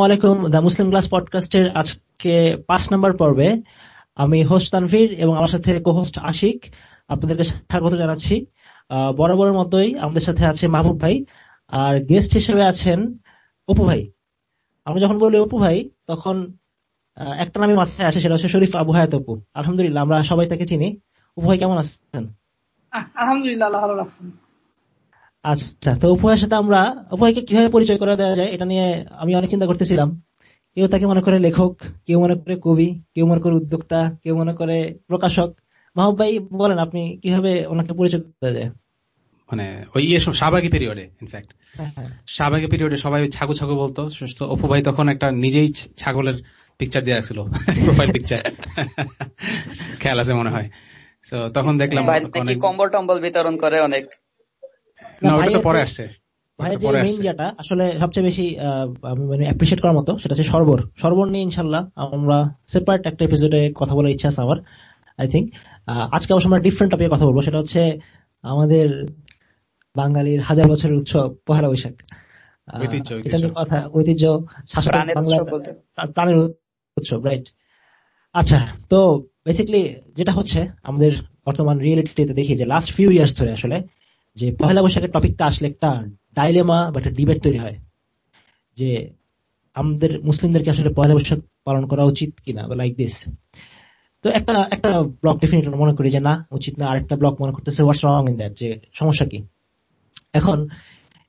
সালামু আলাইকুম the Muslim class পডকাস্টের আজকে পাঁচ নম্বর পর্বে আমি হোস্ট তানভীর এবং আমার সাথে কো-হোস্ট আশিক। আপনাদেরকে স্বাগত জানাচ্ছি। বরাবরের মতোই আমাদের সাথে আছে মাহবুব ভাই আর গেস্ট হিসেবে আছেন অপু ভাই। আমরা যখন বলি অপু ভাই, তখন একটা নামে মাথায় আসে, সেটা হচ্ছে শরীফ আবু হায়াত অপু। আলহামদুলিল্লাহ, আমরা সবাই তাকে চিনি। অপু ভাই, কেমন আছেন? আলহামদুলিল্লাহ ভালো লাগছেন আচ্ছা তো উভয়ের সাথে আমরা উভয়কে কীভাবে পরিচয় করে দেওয়া যায় এটা নিয়ে আমি অনেক চিন্তা করতেছিলাম। কেউ তাকে মনে করে লেখক কেউ মনে করে কবি কেউ মনে করে উদ্যোক্তা কেউ মনে করে প্রকাশক। মাহবুব ভাই বলেন আপনি কীভাবে ওনাকে পরিচয় করে যায়? মানে ওই ইয়ে শাহবাগি পিরিয়ডে ইনফ্যাক্ট শাহবাগি পিরিয়ডে সবাই ছাগু ছাগু বলতো। অপু ভাই তখন একটা নিজেই ছাগলের পিকচার দিয়ে রাখছিল প্রোফাইল পিকচার খেয়াল আছে মনে হয়। তো তখন দেখলাম কম্বল টম্বল বিতরণ করে অনেক পরে আসছে। আসলে সবচেয়ে বেশি মানে করার মতো সেটা হচ্ছে সর্বর। সর্বর নিয়ে ইনশাল্লাহ আমরা সেপারেট একটা এপিসোডে কথা বলার ইচ্ছা আছে আমার আই থিঙ্ক আজকে অবশ্য আমরা ডিফারেন্ট টপিকে কথা বলব সেটা হচ্ছে আমাদের বাঙালির হাজার বছরের উৎসব পহেলা বৈশাখ। এটা নিয়ে কথা ঐতিহ্য প্রাণের উৎসব রাইট আচ্ছা তো বেসিক্যালি যেটা হচ্ছে আমাদের বর্তমান রিয়েলিটিতে দেখি যে লাস্ট ফিউ ইয়ার্স ধরে আসলে যে পহেলা বৈশাখের টপিকটা আসলে একটা ডাইলেমা বা একটা ডিবেট তৈরি হয় যে আমাদের মুসলিমদেরকে আসলে পহেলা বৈশাখ পালন করা উচিত কিনা বা লাইক দিস তো একটা একটা ব্লক ডেফিনেট মনে করি যে না, উচিত না। আরেকটা ব্লক মনে করতেছে হোয়াটস রং ইন দ্যাট যে সমস্যা কি? এখন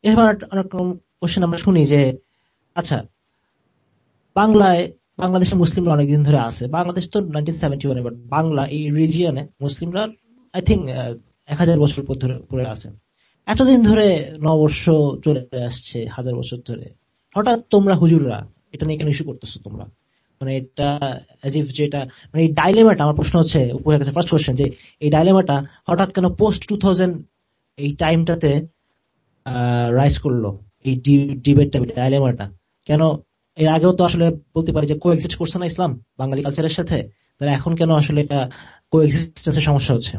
এবার অনেক কোশ্চেন আমরা শুনি যে আচ্ছা বাংলায়, বাংলাদেশের মুসলিমরা অনেকদিন ধরে আছে। বাংলাদেশ তো নাইনটিন সেভেন্টি ওয়ানে বাংলা এই রিজিয়নে মুসলিমরা আই থিঙ্ক এক হাজার বছর পরে আছে। এতদিন ধরে নববর্ষ চলে আসছে হাজার বছর ধরে। হঠাৎ তোমরা হুজুররা, এটা নিয়ে কেন ইস্যু করতেছো তোমরা? মানে এটা অ্যাজ ইফ যেটা মানে এই ডাইলেমাটা আমার প্রশ্ন হচ্ছে, উপরের কাছে ফার্স্ট কোয়েশ্চেন যে এই ডাইলেমাটা হঠাৎ কেন পোস্ট টু এই টাইমটাতে রাইজ করল? এই ডিবেটটা ডাইলেমাটা কেন এর আগেও তো আসলে বলতে পারি যে কো এক্সিস্ট করছে না ইসলাম, বাঙালি কালচারের সাথে? তাহলে এখন কেন আসলে এটা কো এক্সিস্টেন্সের সমস্যা হচ্ছে?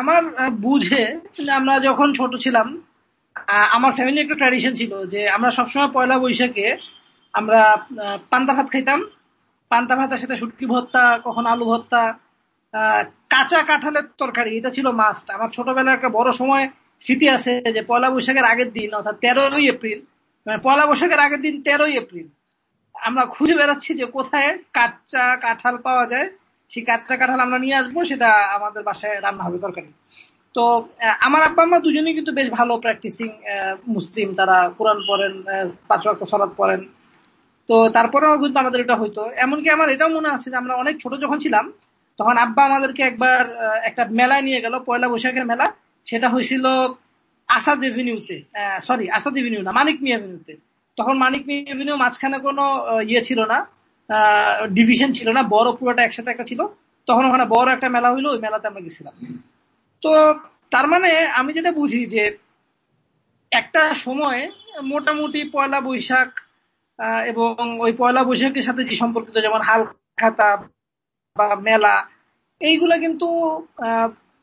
আমার বুঝে আমরা যখন ছোট ছিলাম আমার ফ্যামিলি একটা ট্র্যাডিশন ছিল যে আমরা সবসময় পয়লা বৈশাখে আমরা পান্তা ভাত খাইতাম। পান্তা ভাতের সাথে শুটকি ভর্তা, কখন আলু ভর্তা কাঁচা কাঁঠালের তরকারি, এটা ছিল মাস্ট আমার ছোটবেলার একটা বড় সময় স্মৃতি আছে যে পয়লা বৈশাখের আগের দিন, অর্থাৎ তেরোই এপ্রিল মানে পয়লা বৈশাখের আগের দিন তেরোই এপ্রিল, আমরা খুঁজে বেড়াচ্ছি যে কোথায় কাঁচা কাঁঠাল পাওয়া যায়। সেই কাঁচা কাঁঠাল আমরা নিয়ে আসব, সেটা আমাদের বাসায় রান্না হবে তরকারি। তো আমার আব্বা আম্মা দুজনেই কিন্তু বেশ ভালো প্র্যাকটিসিং মুসলিম। তারা কোরআন পড়েন পাঁচ ওয়াক্ত সলাদ পড়েন। তো তারপরেও কিন্তু আমাদের এটা হইতো। এমনকি আমার এটাও মনে আছে যে আমরা অনেক ছোট যখন ছিলাম, তখন আব্বা আমাদেরকে একবার একটা মেলায় নিয়ে গেল, পয়লা বৈশাখের মেলা। সেটা হয়েছিল আসাদ এভিনিউতে সরি আসাদ এভিনিউ না, মানিক মি এভিনিউতে। তখন মানিক মি এভিনিউ মাঝখানে কোনো ইয়ে ছিল না। ডিভিশন ছিল না, বড় পুরোটা একসাথে একটা ছিল। তখন ওখানে বড় একটা মেলা হইল, ওই মেলাতে আমরা গেছিলাম। তো তার মানে আমি যেটা বুঝি যে একটা সময় মোটামুটি পয়লা বৈশাখ এবং ওই পয়লা বৈশাখের সাথে যে সম্পর্কিত যেমন হাল খাতা বা মেলা, এইগুলা কিন্তু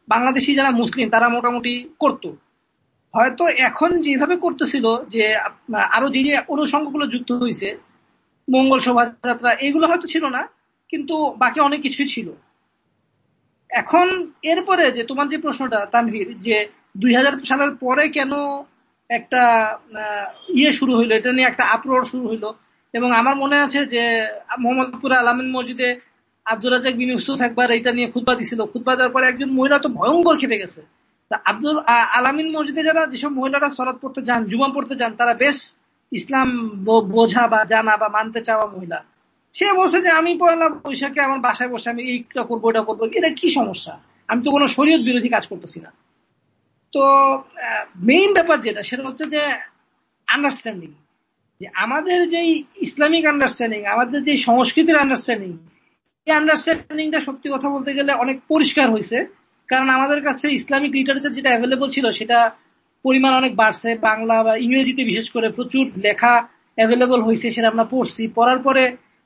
বাংলাদেশি যারা মুসলিম, তারা মোটামুটি করত। হয়তো এখন যেভাবে করতেছিল যে আরও যে অনুষঙ্গগুলো যুক্ত হয়েছে মঙ্গল শোভাযাত্রা এগুলো হয়তো ছিল না, কিন্তু বাকি অনেক কিছুই ছিল। এখন এরপরে যে তোমার যে প্রশ্নটা, তানভীর, যে দুই হাজার সালের পরে কেন একটা ইয়ে শুরু হইল, এটা নিয়ে একটা আপ্রোর শুরু হইল, এবং আমার মনে আছে যে মোহাম্মদপুর আলামিন মসজিদে আব্দুল রাজাক বিন ইউসুফ একবার এটা নিয়ে খুদ্া দিছিল। খুদ্া দেওয়ার পরে একজন মহিলা তো ভয়ঙ্কর খেপে গেছে। আব্দুল আলামিন মসজিদে যারা যেসব মহিলারা সরাত পড়তে যান জুমা পড়তে যান, তারা বেশ ইসলাম বোঝা বা জানা বা মানতে চাওয়া মহিলা, সে বলছে যে আমি পয়লা বৈশাখে, আমার বাসায় বসে আমি এইটা করব এটা করব। এটা কি সমস্যা? আমি তো কোনো শরীয়ত বিরোধী কাজ করতেছি না। তো মেইন ব্যাপার যেটা, সেটা হচ্ছে যে আন্ডারস্ট্যান্ডিং যে আমাদের যেই ইসলামিক আন্ডারস্ট্যান্ডিং আমাদের যে সংস্কৃতির আন্ডারস্ট্যান্ডিং এই আন্ডারস্ট্যান্ডিংটা সত্যি কথা বলতে গেলে অনেক পরিষ্কার হয়েছে কারণ আমাদের কাছে ইসলামিক লিটারেচার যেটা অ্যাভেলেবল ছিল, সেটা পরিমাণ অনেক বাড়ছে, বাংলা বা ইংরেজিতে বিশেষ করে প্রচুর লেখা অ্যাভেলেবল হয়েছে সেটা আমরা পড়ছি। পড়ার পরে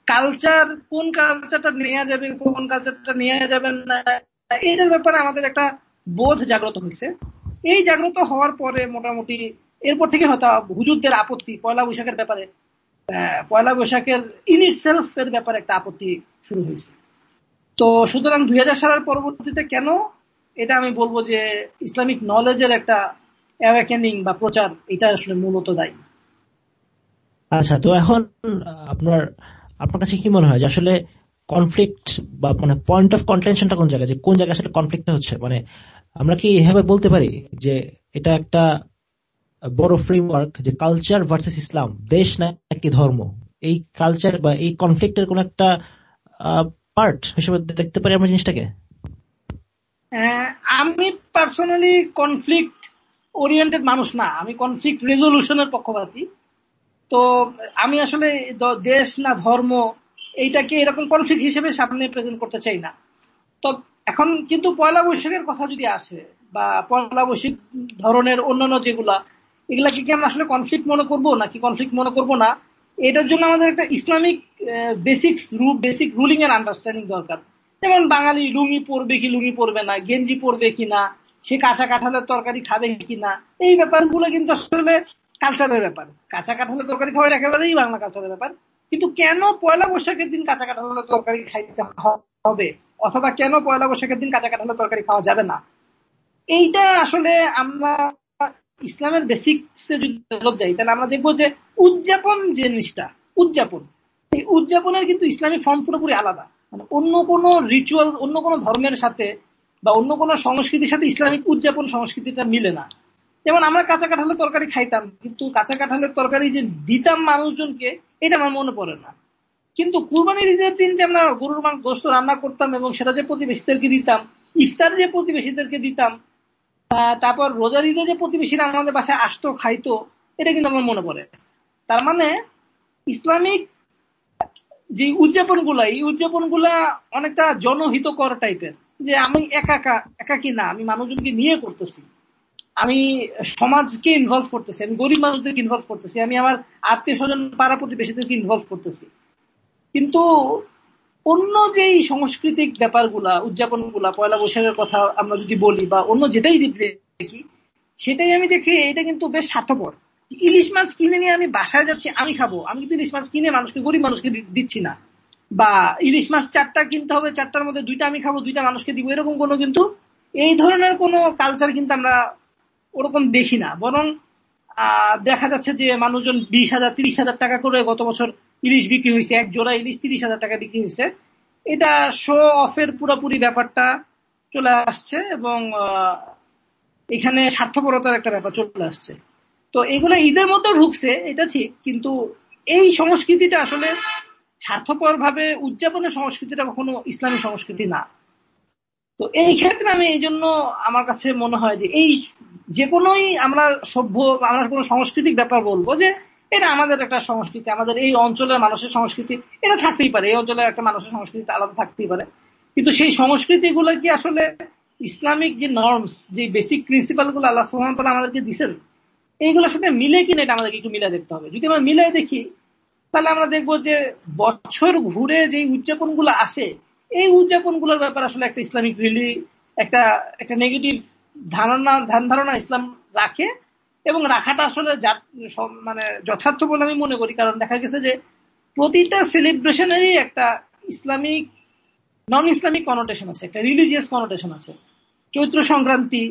কালচার কোন কালচারটা নেওয়া যাবে, কোন কালচারটা নেওয়া যাবে না এটার ব্যাপারে আমাদের একটা বোধ জাগ্রত হয়েছে এই জাগ্রত হওয়ার পরে মোটামুটি এরপর থেকে হয়তো হুজুরদের আপত্তি, পয়লা বৈশাখের ব্যাপারে পয়লা বৈশাখের ইন সেলফ এর ব্যাপারে একটা আপত্তি শুরু হয়েছে তো সুতরাং দুই হাজার সালের পরবর্তীতে কেন? এটা আমি বলব যে ইসলামিক নলেজের একটা অ্যাওয়াকেনিং বা প্রচার এটা আসলে মূলত দায়ী। আচ্ছা তো এখন আপনার আপনার কাছে কি মনে হয় যে আসলে কনফ্লিক্ট বা মানে পয়েন্ট অফ কন্টেনশনটা কোন জায়গায়? যে কোন জায়গায় আসলে কনফ্লিক্ট হচ্ছে? মানে আমরা কি এভাবে বলতে পারি যে এটা একটা বড় ফ্রেমওয়ার্ক যে কালচার ভার্সেস ইসলাম দেশ না একটি ধর্ম? এই কালচার বা এই কনফ্লিক্টের কোন একটা পার্ট হিসেবে দেখতে পারি আমরা জিনিসটাকে? আমি পার্সোনালি কনফ্লিক্ট ওরিয়েন্টেড মানুষ না, আমি কনফ্লিক্ট রেজলিউশনের পক্ষপাতী। তো আমি আসলে দেশ না ধর্ম, এইটাকে এরকম কনফ্লিক্ট হিসেবে সামনে প্রেজেন্ট করতে চাই না। তো এখন কিন্তু পয়লা বৈশাখের কথা যদি আসে, বা পয়লা বৈশাখ ধরনের অন্যান্য যেগুলা, এগুলাকে কি আমরা আসলে কনফ্লিক্ট মনে করব, নাকি কনফ্লিক্ট মনে করব না? এটার জন্য আমাদের একটা ইসলামিক বেসিক বেসিক রুলিং এর আন্ডারস্ট্যান্ডিং দরকার। যেমন বাঙালি লুঙ্গি পরবে কি লুঙ্গি পরবে না, গেঞ্জি পরবে কি না সে কাঁচা কাঁঠালের তরকারি খাবে কি না? এই ব্যাপারগুলো কিন্তু আসলে কালচারের ব্যাপার। কাঁচা কাঁঠালের তরকারি খাওয়া একেবারেই বাংলা কালচারের ব্যাপার। কিন্তু কেন পয়লা বৈশাখের দিন কাঁচা কাঁঠালের তরকারি খাইতে হবে? অথবা কেন পয়লা বৈশাখের দিন কাঁচা কাঁঠালের তরকারি খাওয়া যাবে না? এইটা আসলে আমরা ইসলামের বেসিক্সে যদি যাই, তাহলে আমরা দেখব যে উদযাপন জিনিসটা, উদযাপন, এই উদযাপনের কিন্তু ইসলামিক ফর্ম পুরোপুরি আলাদা। মানে অন্য কোনো রিচুয়াল অন্য কোনো ধর্মের সাথে বা অন্য কোনো সংস্কৃতির সাথে ইসলামিক উদযাপন সংস্কৃতিটা মিলে না। যেমন আমরা কাঁচা কাঁঠালের তরকারি খাইতাম, কিন্তু কাঁচা কাঁঠালের তরকারি যে দিতাম মানুষজনকে, এটা আমার মনে পড়ে না। কিন্তু কুরবানির ঈদের দিন যে আমরা গরুর মাংস গোস্ত রান্না করতাম এবং সেটা যে প্রতিবেশীদেরকে দিতাম, ইফতার যে প্রতিবেশীদেরকে দিতাম তারপর রোজার ঈদে যে প্রতিবেশীরা আমাদের বাসায় আসতো, খাইতো, এটা কিন্তু আমার মনে পড়ে। তার মানে ইসলামিক যে উদযাপনগুলা এই উদযাপনগুলা অনেকটা জনহিতকর টাইপের যে আমি একা একাকি না? আমি মানুষজনকে নিয়ে করতেছি। আমি সমাজকে ইনভলভ করতেছি, আমি গরিব মানুষদেরকে ইনভলভ করতেছি, আমি আমার আত্মীয় স্বজন পাড়া প্রতিবেশীদেরকে ইনভলভ করতেছি। কিন্তু অন্য যেই সাংস্কৃতিক ব্যাপারগুলা উদযাপনগুলা পয়লা বৈশাখের কথা আমরা যদি বলি, বা অন্য যেটাই দেখি, সেটাই আমি দেখি, এটা কিন্তু বেশ স্বার্থপর। ইলিশ মাছ কিনে নিয়ে আমি বাসায় যাচ্ছি, আমি খাব। আমি কিন্তু ইলিশ মাছ কিনে মানুষকে, গরিব মানুষকে দিচ্ছি না। বা ইলিশ মাছ চারটা কিনতে হবে, চারটার মধ্যে দুইটা আমি খাব, দুইটা মানুষকে দিব, এরকম কোনো কিন্তু এই ধরনের কোনো কালচার কিন্তু আমরা ওরকম দেখি না। বরং দেখা যাচ্ছে যে মানুষজন বিশ হাজার, তিরিশ হাজার টাকা করে গত বছর ইলিশ বিক্রি হয়েছে, এক জোড়া ইলিশ তিরিশ হাজার টাকা বিক্রি হয়েছে। এটা শো অফের পুরোপুরি ব্যাপারটা চলে আসছে এবং এখানে স্বার্থপরতার একটা ব্যাপার চলে আসছে। তো এগুলো ঈদের মতো ঢুকছে, এটা ঠিক, কিন্তু এই সংস্কৃতিটা আসলে স্বার্থপর ভাবে উদযাপনের সংস্কৃতিটা কখনো ইসলামী সংস্কৃতি না। তো এই ক্ষেত্রে আমি এই জন্য আমার কাছে মনে হয় যে এই যে কোনোই আমরা সভ্য, আমরা কোনো সাংস্কৃতিক ব্যাপার বলব যে এটা আমাদের একটা সংস্কৃতি, আমাদের এই অঞ্চলের মানুষের সংস্কৃতি, এটা থাকতেই পারে। এই অঞ্চলের একটা মানুষের সংস্কৃতি আলাদা থাকতেই পারে। কিন্তু সেই সংস্কৃতি গুলো কি আসলে ইসলামিক যে নর্মস যে বেসিক প্রিন্সিপালগুলো আল্লাহ সুহামতাল আমাদেরকে দিচ্ছেন এইগুলোর সাথে মিলে কিনা এটা আমাদেরকে একটু মিলে দেখতে হবে। যদি আমরা মিলে দেখি তাহলে আমরা দেখব যে বছর ঘুরে যে উদযাপনগুলো আসে, এই উদযাপনগুলোর ব্যাপার আসলে একটা ইসলামিক রিলি একটা একটা নেগেটিভ ধারণা, ধ্যান ধারণা ইসলাম রাখে এবং রাখাটা আসলে মানে যথার্থ বলে আমি মনে করি। কারণ দেখা গেছে যে প্রতিটা সেলিব্রেশনেরই একটা ইসলামিক নন ইসলামিক কনোটেশন আছে, একটা রিলিজিয়াস কনোটেশন আছে। চৈত্র সংক্রান্তি,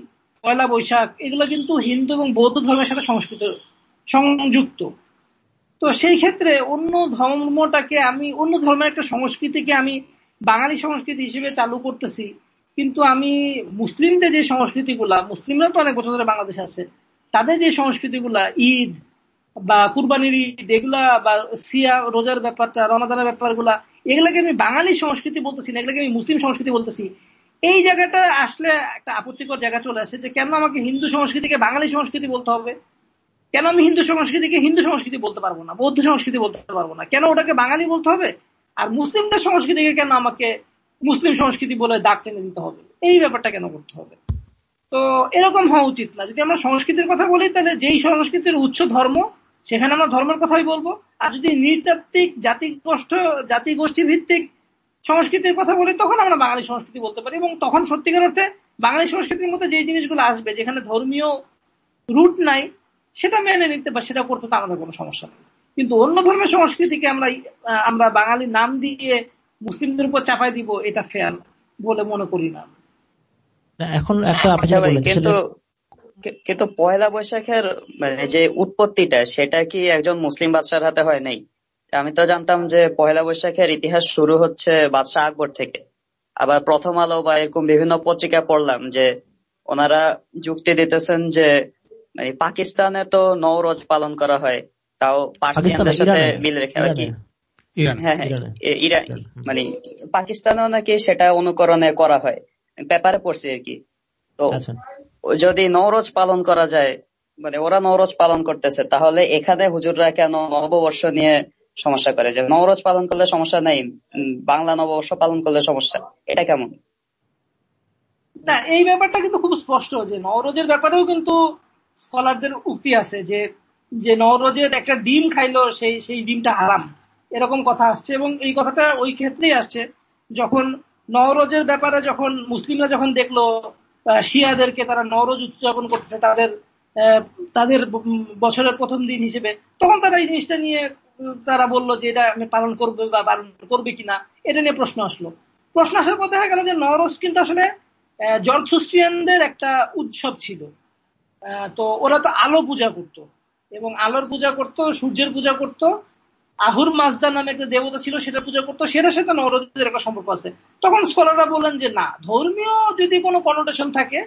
পয়লা বৈশাখ, এগুলো কিন্তু হিন্দু এবং বৌদ্ধ ধর্মের সাথে সংস্কৃত, সংযুক্ত। তো সেই ক্ষেত্রে অন্য ধর্মটাকে আমি, অন্য ধর্মের একটা সংস্কৃতিকে আমি বাঙালি সংস্কৃতি হিসেবে চালু করতেছি। কিন্তু আমি মুসলিমদের যে সংস্কৃতিগুলা, মুসলিমরা তো অনেক বছর ধরে বাংলাদেশে আছে, তাদের যে সংস্কৃতিগুলা, ঈদ বা কুরবানির ঈদ, এগুলা বা সিয়া, রোজার ব্যাপারটা, রমাদানের ব্যাপারগুলা, এগুলাকে আমি বাঙালি সংস্কৃতি বলতেছি না, এগুলাকে আমি মুসলিম সংস্কৃতি বলতেছি। এই জায়গাটা আসলে একটা আপত্তিকর জায়গা চলে আসে যে কেন আমাকে হিন্দু সংস্কৃতিকে বাঙালি সংস্কৃতি বলতে হবে? কেন আমি হিন্দু সংস্কৃতিকে হিন্দু সংস্কৃতি বলতে পারব না, বৌদ্ধ সংস্কৃতি বলতে পারব না? কেন ওটাকে বাঙালি বলতে হবে? আর মুসলিমদের সংস্কৃতিকে কেন আমাকে মুসলিম সংস্কৃতি বলে দাগ টেনে দিতে হবে? এই ব্যাপারটা কেন করতে হবে? তো এরকম হওয়া উচিত না। যদি আমরা সংস্কৃতির কথা বলি, তাহলে যেই সংস্কৃতির উচ্চ ধর্ম, সেখানে আমরা ধর্মের কথাই বলব। আর যদি নৃতাত্ত্বিক জাতি গোষ্ঠ জাতি গোষ্ঠী ভিত্তিক সংস্কৃতির কথা বলি, তখন আমরা বাঙালি সংস্কৃতি বলতে পারি। এবং তখন সত্যিকার অর্থে বাঙালি সংস্কৃতির মধ্যে যে জিনিসগুলো আসবে, যেখানে ধর্মীয় রুট নাই সেটা মেনে নিতে বা সেটা করতে তো আমাদের কোনো সমস্যা নেই। কিন্তু অন্য ধর্মের সংস্কৃতিকে আমরা আমরা বাঙালি নাম দিয়ে মুসলিমদের উপর চাপাই দিব এটা ফেয়ার বলে মনে করি না এখন একটা আচ্ছা কিন্তু কিন্তু পয়লা বৈশাখের মানে যে উৎপত্তিটা সেটা কি একজন মুসলিম বাদশার হাতে হয় নাই? আমি তো জানতাম যে পয়লা বৈশাখের ইতিহাস শুরু হচ্ছে বাদশাহ আকবর থেকে। আবার প্রথম আলো বা এরকম বিভিন্ন পত্রিকা পড়লাম যে ওনারা যুক্তি দিতেছেন যে মানে পাকিস্তানে তো নৌরজ পালন করা হয়। তাও পার্সিয়ানদের সাথে মিল রেখে আর কি। হ্যাঁ হ্যাঁ ইরান মানে পাকিস্তানেও নাকি সেটা অনুকরণে করা হয়। পেপারে পড়ছি আর কি। তো আচ্ছা। যদি নৌরজ পালন করা যায় মানে ওরা নৌরজ পালন করতেছে তাহলে এখানে হুজুররা কেন নববর্ষ নিয়ে সমস্যা করে? যে নবরোজ পালন করলে সমস্যা নাই বাংলা নববর্ষ পালন করলে সমস্যা। এটা কেমন? না এই ব্যাপারটা কিন্তু খুব স্পষ্ট যে নবরোজের ব্যাপারেও কিন্তু স্কলারদের উক্তি আছে যে যে নবরোজের একটা ডিম খাইলো সেই সেই ডিমটা হারাম। এরকম কথা আসছে এবং এই কথাটা ওই ক্ষেত্রেই আসছে যখন নওরোজের ব্যাপারে যখন মুসলিমরা যখন দেখল শিয়াদেরকে তারা নওরোজ উদযাপন করতেছে তাদের তাদের বছরের প্রথম দিন হিসেবে, তখন তারা এই জিনিসটা নিয়ে তারা বলল যে এটা আমি পালন করব বা পালন করবে কিনা, এটা নিয়ে প্রশ্ন আসলো। প্রশ্ন আসার কথা হয়ে গেল যে নরস কিন্তু আসলে জর্থুসিয়ানদের একটা উৎসব ছিল। তো ওরা তো আলো পূজা করত। এবং আলোর পূজা করত, সূর্যের পূজা করত, আহুর মাজদা নামে একটা দেবতা ছিল সেটা পূজা করতো সেটার সাথে নরদের একটা সম্পর্ক আছে। তখন স্কলাররা বললেন যে, না, ধর্মীয় যদি কোনো কনোটেশন থাকে,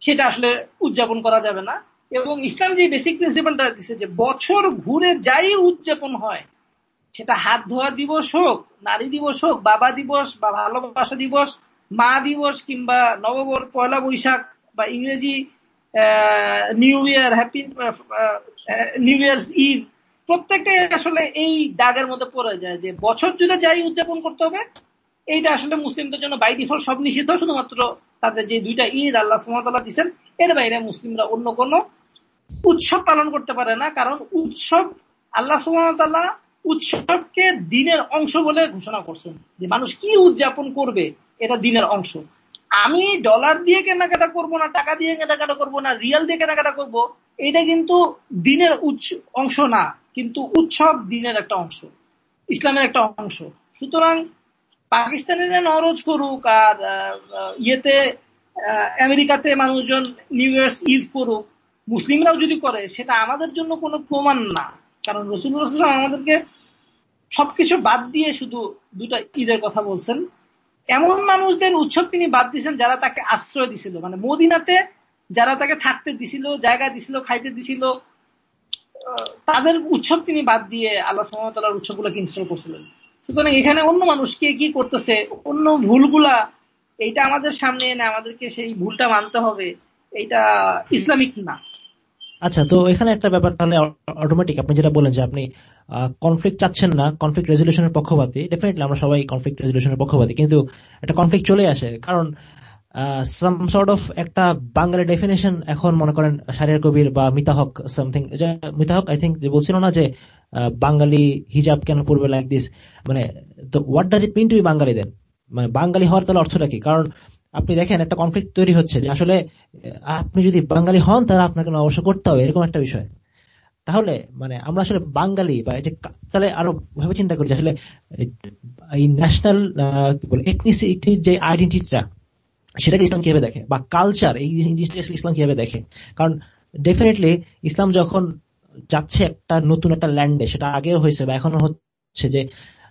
সেটা আসলে উদযাপন করা যাবে না। এবং ইসলাম যে বেসিক প্রিন্সিপালটা দিচ্ছে যে, বছর ঘুরে যাই উদযাপন হয়, সেটা হাত ধোয়া দিবস হোক, নারী দিবস হোক, বাবা দিবস বা ভালোবাসা দিবস, মা দিবস কিংবা নববর পয়লা বৈশাখ বা ইংরেজি new year happy new year's eve প্রত্যেকটাই আসলে এই দাগের মধ্যে পড়ে যায় যে বছর জুড়ে যাই উদযাপন করতে হবে, এইটা আসলে মুসলিমদের জন্য বাই ডিফল্ট সব নিষিদ্ধ, শুধুমাত্র তাদের যে দুইটা ঈদ আল্লাহ সুমতাল্লাহ দিচ্ছেন এর বাইরে মুসলিমরা অন্য কোন উৎসব পালন করতে পারে না, কারণ উৎসব আল্লাহ সুমতাল্লাহ উৎসবকে দিনের অংশ বলে ঘোষণা করছেন। যে মানুষ কি উদযাপন করবে, এটা দিনের অংশ। আমি ডলার দিয়ে কেনাকাটা করব না, টাকা দিয়ে কেনাকাটা করব না রিয়াল দিয়ে কেনাকাটা করব, এটা কিন্তু দিনের অংশ না, কিন্তু উৎসব দিনের একটা অংশ, ইসলামের একটা অংশ। সুতরাং পাকিস্তানিরা নরজ করুক আর ইয়েতে আমেরিকাতে মানুষজন নিউ ইয়ার্স ইভ করুক, মুসলিমরাও যদি করে, সেটা আমাদের জন্য কোনো প্রমাণ না। কারণ রসুল্লাহাম আমাদেরকে সবকিছু বাদ দিয়ে শুধু দুটা ঈদের কথা বলছেন। এমন মানুষদের উৎসব তিনি বাদ দিয়েছেন যারা তাকে আশ্রয় দিছিল। মানে মদিনাতে যারা তাকে থাকতে দিছিল, জায়গা দিছিল, খাইতে দিছিল তাদের উৎসব তিনি বাদ দিয়ে আল্লাহ সালার উৎসবগুলোকে ইনস্টল করছিলেন। সুতরাং এখানে অন্য মানুষ কে কি করতেছে, অন্য ভুলগুলা, এইটা আমাদের সামনে এনে আমাদেরকে সেই ভুলটা মানতে হবে, এইটা ইসলামিক না। আচ্ছা তো এখানে একটা ব্যাপার তাহলে অটোমেটিক আপনি যেটা বলেন যে আপনি কনফ্লিক্ট চাচ্ছেন না কনফ্লিক্ট রেজলিউশনের পক্ষপাতি ডেফিনেটলি আমরা সবাই কনফ্লিক্ট রেজলিউশনের পক্ষপাতি, কিন্তু একটা কনফ্লিক্ট চলে আসে। কারণ সাম সর্ট অফ একটা বাঙালি ডেফিনেশন এখন মনে করেন সারিয়ার কবির বা Mita Haque something Mita Haque I think যে বলছিল না যে বাঙালি হিজাব কেন পড়বে লাইক দিস মানে তো what does it mean to Bangali then মানে বাঙালি হওয়ার তাহলে অর্থটা কি? কারণ আপনি দেখেন একটা কনফ্লিক্ট তৈরি হচ্ছে যে আসলে, আপনি যদি বাঙালি হন, তাহলে আপনাকে অবশ্য করতে হবে, এরকম একটা বিষয়। তাহলে মানে আমরা আসলে বাঙালি বা যে তাহলে আরও ভাবে চিন্তা করি আসলে, এই ন্যাশনাল কি বলে এথনিসিটির যে আইডেন্টিটিটা সেটাকে ইসলাম কীভাবে দেখে? বা কালচার এই জিনিসটা ইসলাম কীভাবে দেখে? কারণ ডেফিনেটলি ইসলাম যখন যাচ্ছে একটা নতুন একটা ল্যান্ডে সেটা আগেও হয়েছে বা এখনও হচ্ছে যে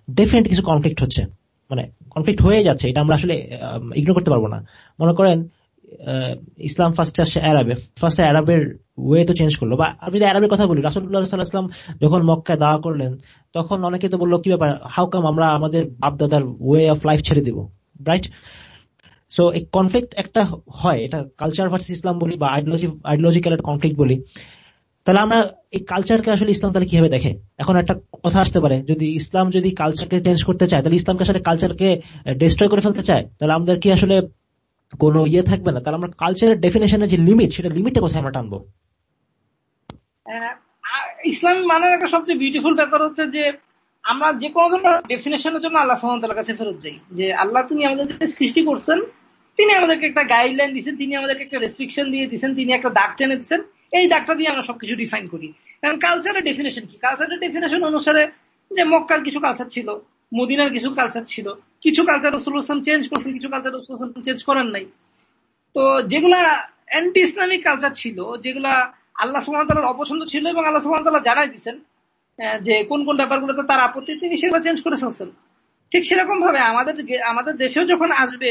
ডেফিনেট কিছু কনফ্লিক্ট হচ্ছে। মানে কনফ্লিক্ট হয়ে যাচ্ছে, এটা আমরা আসলে ইগনোর করতে পারব না। মনে করেন ইসলাম ফার্স্টে আসছে আরবে ফার্স্টে আরবের ওয়ে তো চেঞ্জ করল। বা আমি যদি আরবের কথা বলি রাসুল্লাহ সাল্লাহাম যখন মক্কায় দাওয়া করলেন, তখন অনেকে তো বলল, কি ব্যাপার? হাউ কাম আমরা আমাদের বাপদাদার ওয়ে অফ লাইফ ছেড়ে দিব? রাইট সো এই কনফ্লিক্ট একটা হয়, এটা কালচার ভার্সেস ইসলাম বলি বা আইডিওলজি আইডিওলজিক্যাল একটা কনফ্লিক্ট বলি। তাহলে আমরা এই কালচারকে আসলে ইসলাম তাহলে কীভাবে দেখে এখন একটা কথা আসতে পারে, যদি ইসলাম যদি কালচারকে চেঞ্জ করতে চায়, তাহলে ইসলামকে আসলে কালচারকে ডিস্ট্রয় করে ফেলতে চায়, তাহলে আমাদের কি আসলে কোনো ইয়ে থাকবে না? তাহলে আমরা কালচারের ডেফিনেশনের যে লিমিট সেটা লিমিটটা কোথায় আমরা টানবো? ইসলাম মানে একটা সবচেয়ে বিউটিফুল ব্যাপার হচ্ছে যে, আমরা যে কোনো ধরনের ডেফিনেশনের জন্য আল্লাহ সুহামতাল্লাহ কাছে ফেরত যাই। যে আল্লাহ তুমি আমাদের সৃষ্টি করছেন, তিনি আমাদেরকে একটা গাইডলাইন দিচ্ছেন তিনি আমাদেরকে একটা রেস্ট্রিকশন দিয়ে দিচ্ছেন তিনি একটা দাগ টেনে দিচ্ছেন এই দাগটা দিয়ে আমরা সবকিছু ডিফাইন করি। কারণ কালচারের ডেফিনেশন কি? কালচারের ডেফিনেশন অনুসারে যে মক্কার কিছু কালচার ছিল, মদিনার কিছু কালচার ছিল, কিছু কালচার রসুল চেঞ্জ করছেন, কিছু কালচার রসুল চেঞ্জ করেন নাই। তো যেগুলা অ্যান্টি ইসলামিক কালচার ছিল, যেগুলা আল্লাহ সুহামতাল্লাহর অপছন্দ ছিল এবং আল্লাহ সুহামতাল্লাহ জানাই দিচ্ছেন যে কোন কোন ব্যাপারগুলোতে তার আপত্তি তিনি সেগুলো চেঞ্জ করে ফেলছেন। ঠিক সেরকম ভাবে আমাদের আমাদের দেশেও যখন আসবে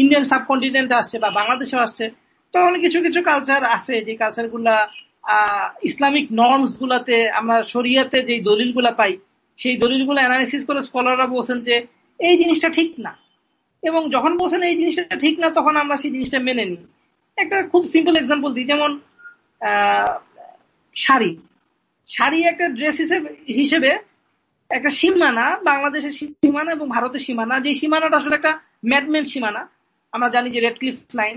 ইন্ডিয়ান সাবকন্টিনেন্ট আসছে বা বাংলাদেশেও আসছে তখন কিছু কিছু কালচার আছে, যে কালচারগুলা ইসলামিক নর্মস গুলাতে আমরা শরিয়াতে যে দলিলগুলা পাই, সেই দলিলগুলো অ্যানালিসিস করে স্কলাররা বলছেন যে এই জিনিসটা ঠিক না। এবং যখন বলছেন এই জিনিসটা ঠিক না, তখন আমরা সেই জিনিসটা মেনে নিই। একটা খুব সিম্পল এক্সাম্পল দিই, যেমন শাড়ি। শাড়ি একটা ড্রেস হিসেবে হিসেবে একটা সীমানা, বাংলাদেশের সীমানা এবং ভারতের সীমানা, যে সীমানাটা আসলে একটা ম্যাডমেন্ট সীমানা। আমরা জানি যে রেড ক্লিফ লাইন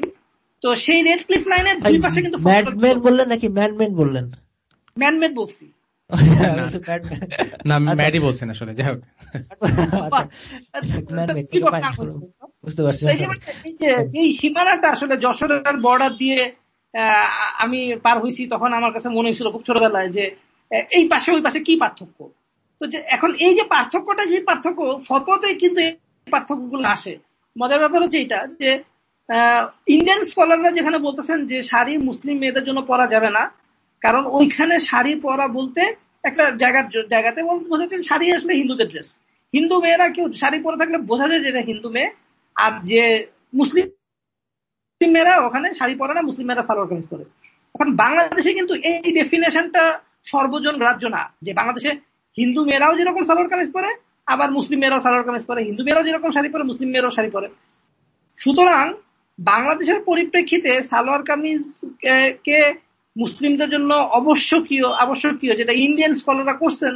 তো সেই রেড ক্লিফ লাইনের দুই পাশে কিন্তু ম্যাডমেন বললেন নাকি? ম্যানমেন বললেন। ম্যানমেড বলছি। না ম্যাডি বলছেন আসলে যাই হোক। বুঝতে পারছি। এই সীমানাটা আসলে যশোরের বর্ডার দিয়ে আমি পার হয়েছি তখন আমার কাছে মনে হয়েছিল খুব ছোটবেলায় যে এই পাশে ওই পাশে কি পার্থক্য? তো যে এখন এই যে পার্থক্যটা যে পার্থক্য ফতোতে কিন্তু এই পার্থক্যগুলো আসে। মজার ব্যাপার হচ্ছে এটা যে ইন্ডিয়ান স্কলাররা যেখানে বলতেছেন যে শাড়ি মুসলিম মেয়েদের জন্য পরা যাবে না, কারণ ওইখানে শাড়ি পরা বলতে একটা জায়গার জায়গাতে বোঝাচ্ছে শাড়ি আসলে হিন্দুদের ড্রেস হিন্দু মেয়েরা কেউ শাড়ি পরে থাকলে বোঝা যায় যেটা হিন্দু মেয়ে, আর যে মুসলিম মেয়েরা ওখানে শাড়ি পরে না, মুসলিম মেয়েরা সালোয়ার কামিজ করে এখন বাংলাদেশে কিন্তু এই ডেফিনেশনটা সর্বজন গ্রাহ্য না, যে বাংলাদেশে হিন্দু মেয়েরাও যেরকম সালোয়ার কামিজ পরে, আবার মুসলিম মেয়েরাও সালোয়ার কামিজ পরে, হিন্দু মেয়েরাও যেরকম শাড়ি পরে, মুসলিম মেয়েরাও শাড়ি পরে। সুতরাং বাংলাদেশের পরিপ্রেক্ষিতে সালোয়ার কামিজ কে মুসলিমদের জন্য অবশ্যকীয়, আবশ্যকীয়, যেটা ইন্ডিয়ান স্কলাররা করছেন,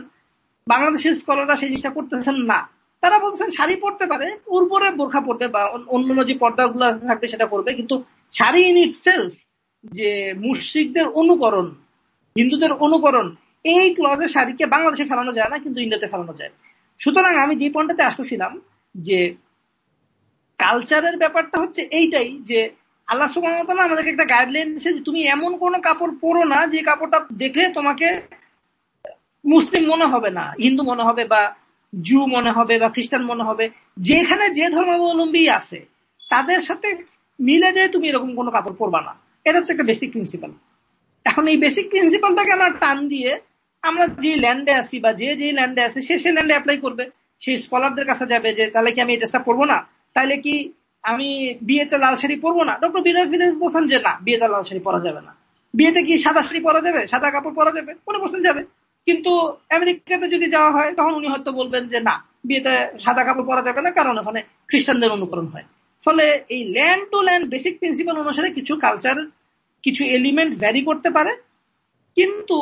বাংলাদেশের স্কলাররা সেই জিনিসটা করতেছেন না। তারা বলছেন শাড়ি পরতে পারে, উর্বরে বোরখা পড়বে বা অন্যান্য যে পর্দাগুলো থাকবে সেটা করবে কিন্তু শাড়ি ইন ইট সেলফ যে মুশ্রিকদের অনুকরণ, হিন্দুদের অনুকরণ, এই ক্লজের শাড়িকে বাংলাদেশে ফেলানো যায় না, কিন্তু ইন্ডিয়াতে ফেলানো যায়। সুতরাং আমি যে পয়েন্টটাতে আসতেছিলাম যে কালচারের ব্যাপারটা হচ্ছে এইটাই যে আল্লাহ সুবাহতাল্লাহ আমাদেরকে একটা গাইডলাইন দিচ্ছে যে তুমি এমন কোন কাপড় পরো না যে কাপড়টা দেখলে তোমাকে মুসলিম মনে হবে না, হিন্দু মনে হবে বা জু মনে হবে বা খ্রিস্টান মনে হবে, যেখানে যে ধর্মাবলম্বী আছে, তাদের সাথে মিলে যায় তুমি এরকম কোনো কাপড় পরবা না। এটা হচ্ছে একটা বেসিক প্রিন্সিপাল এখন এই বেসিক প্রিন্সিপালটাকে আমরা টান দিয়ে আমরা যে ল্যান্ডে আছি বা যে যে ল্যান্ডে আছে, সে সে ল্যান্ডে অ্যাপ্লাই করবে। সেই স্কলারদের কাছে যাবে যে, তাহলে কি আমি এই ড্রেসটা পরবো না? তাহলে কি আমি বিয়েতে লাল শাড়ি পরবো না? ডক্টর বিজয় ফিরেজ বলছেন যে না, বিয়েতে লাল শাড়ি পরা যাবে না। বিয়েতে কি সাদা শাড়ি পরা যাবে? সাদা কাপড় পরা যাবে? উনি বলছেন যাবে। কিন্তু আমেরিকাতে যদি যাওয়া হয়, তখন উনি হয়তো বলবেন যে না, বিয়েতে সাদা কাপড় পরা যাবে না, কারণ ওখানে খ্রিস্টানদের অনুকরণ হয়। ফলে এই land to land basic principle অনুসারে কিছু কালচার কিছু এলিমেন্ট ভ্যারি করতে পারে। কিন্তু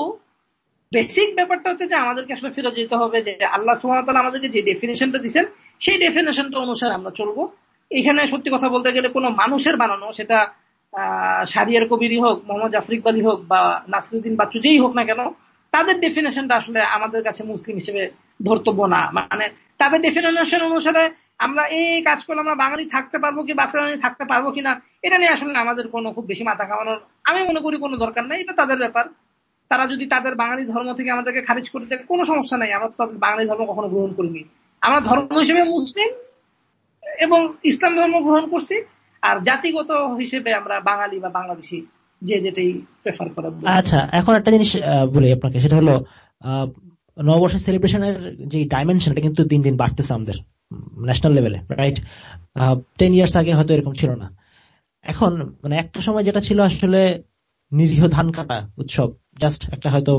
বেসিক ব্যাপারটা হচ্ছে যে আমাদেরকে আসলে ফেরত যেতে হবে যে আল্লাহ সুহামতাল আমাদেরকে যে ডেফিনেশনটা দিচ্ছেন সেই ডেফিনেশনটা অনুসারে আমরা চলবো। এখানে সত্যি কথা বলতে গেলে কোনো মানুষের বানানো, সেটা সারিয়ার কবিরই হোক, মোহাম্মদ জাফর ইকবালই হোক বা নাসিরুদ্দিন বাচ্চু যেই হোক না কেন, তাদের ডেফিনেশনটা আসলে আমাদের কাছে মুসলিম হিসেবে ধর্তব্য না। মানে তাদের ডেফিনেশন অনুসারে আমরা এই কাজ করলে আমরা বাঙালি থাকতে পারব কি বাচ্চারানি থাকতে পারব কিনা এটা নিয়ে আসলে আমাদের কোনো খুব বেশি মাথা খাওয়ানোর আমি মনে করি কোনো দরকার নেই, এটা তাদের ব্যাপার। তারা যদি তাদের বাঙালি ধর্ম থেকে আমাদেরকে খারিজ করে দেয়, কোনো সমস্যা নেই, আমরা তো বাঙালি ধর্ম কখনো গ্রহণ করিনি। আমরা ধর্ম হিসেবে মুসলিম এবং ইসলাম ধর্ম গ্রহণ করছি, আর জাতিগত হিসেবে আমরা বাঙালি বা বাংলাদেশি যে যেটাই প্রেফার করে। আচ্ছা এখন একটা জিনিস বলি আপনাকে, সেটা হলো নববর্ষের সেলিব্রেশনের যে ডাইমেনশন এটা কিন্তু দিন দিন বাড়তেছে আমাদের ন্যাশনাল লেভেলে রাইট টেন ইয়ার্স আগে হয়তো এরকম ছিল না। এখন মানে একটা সময় যেটা ছিল আসলে নিরীহ ধান কাটা উৎসব জাস্ট একটা হয়তো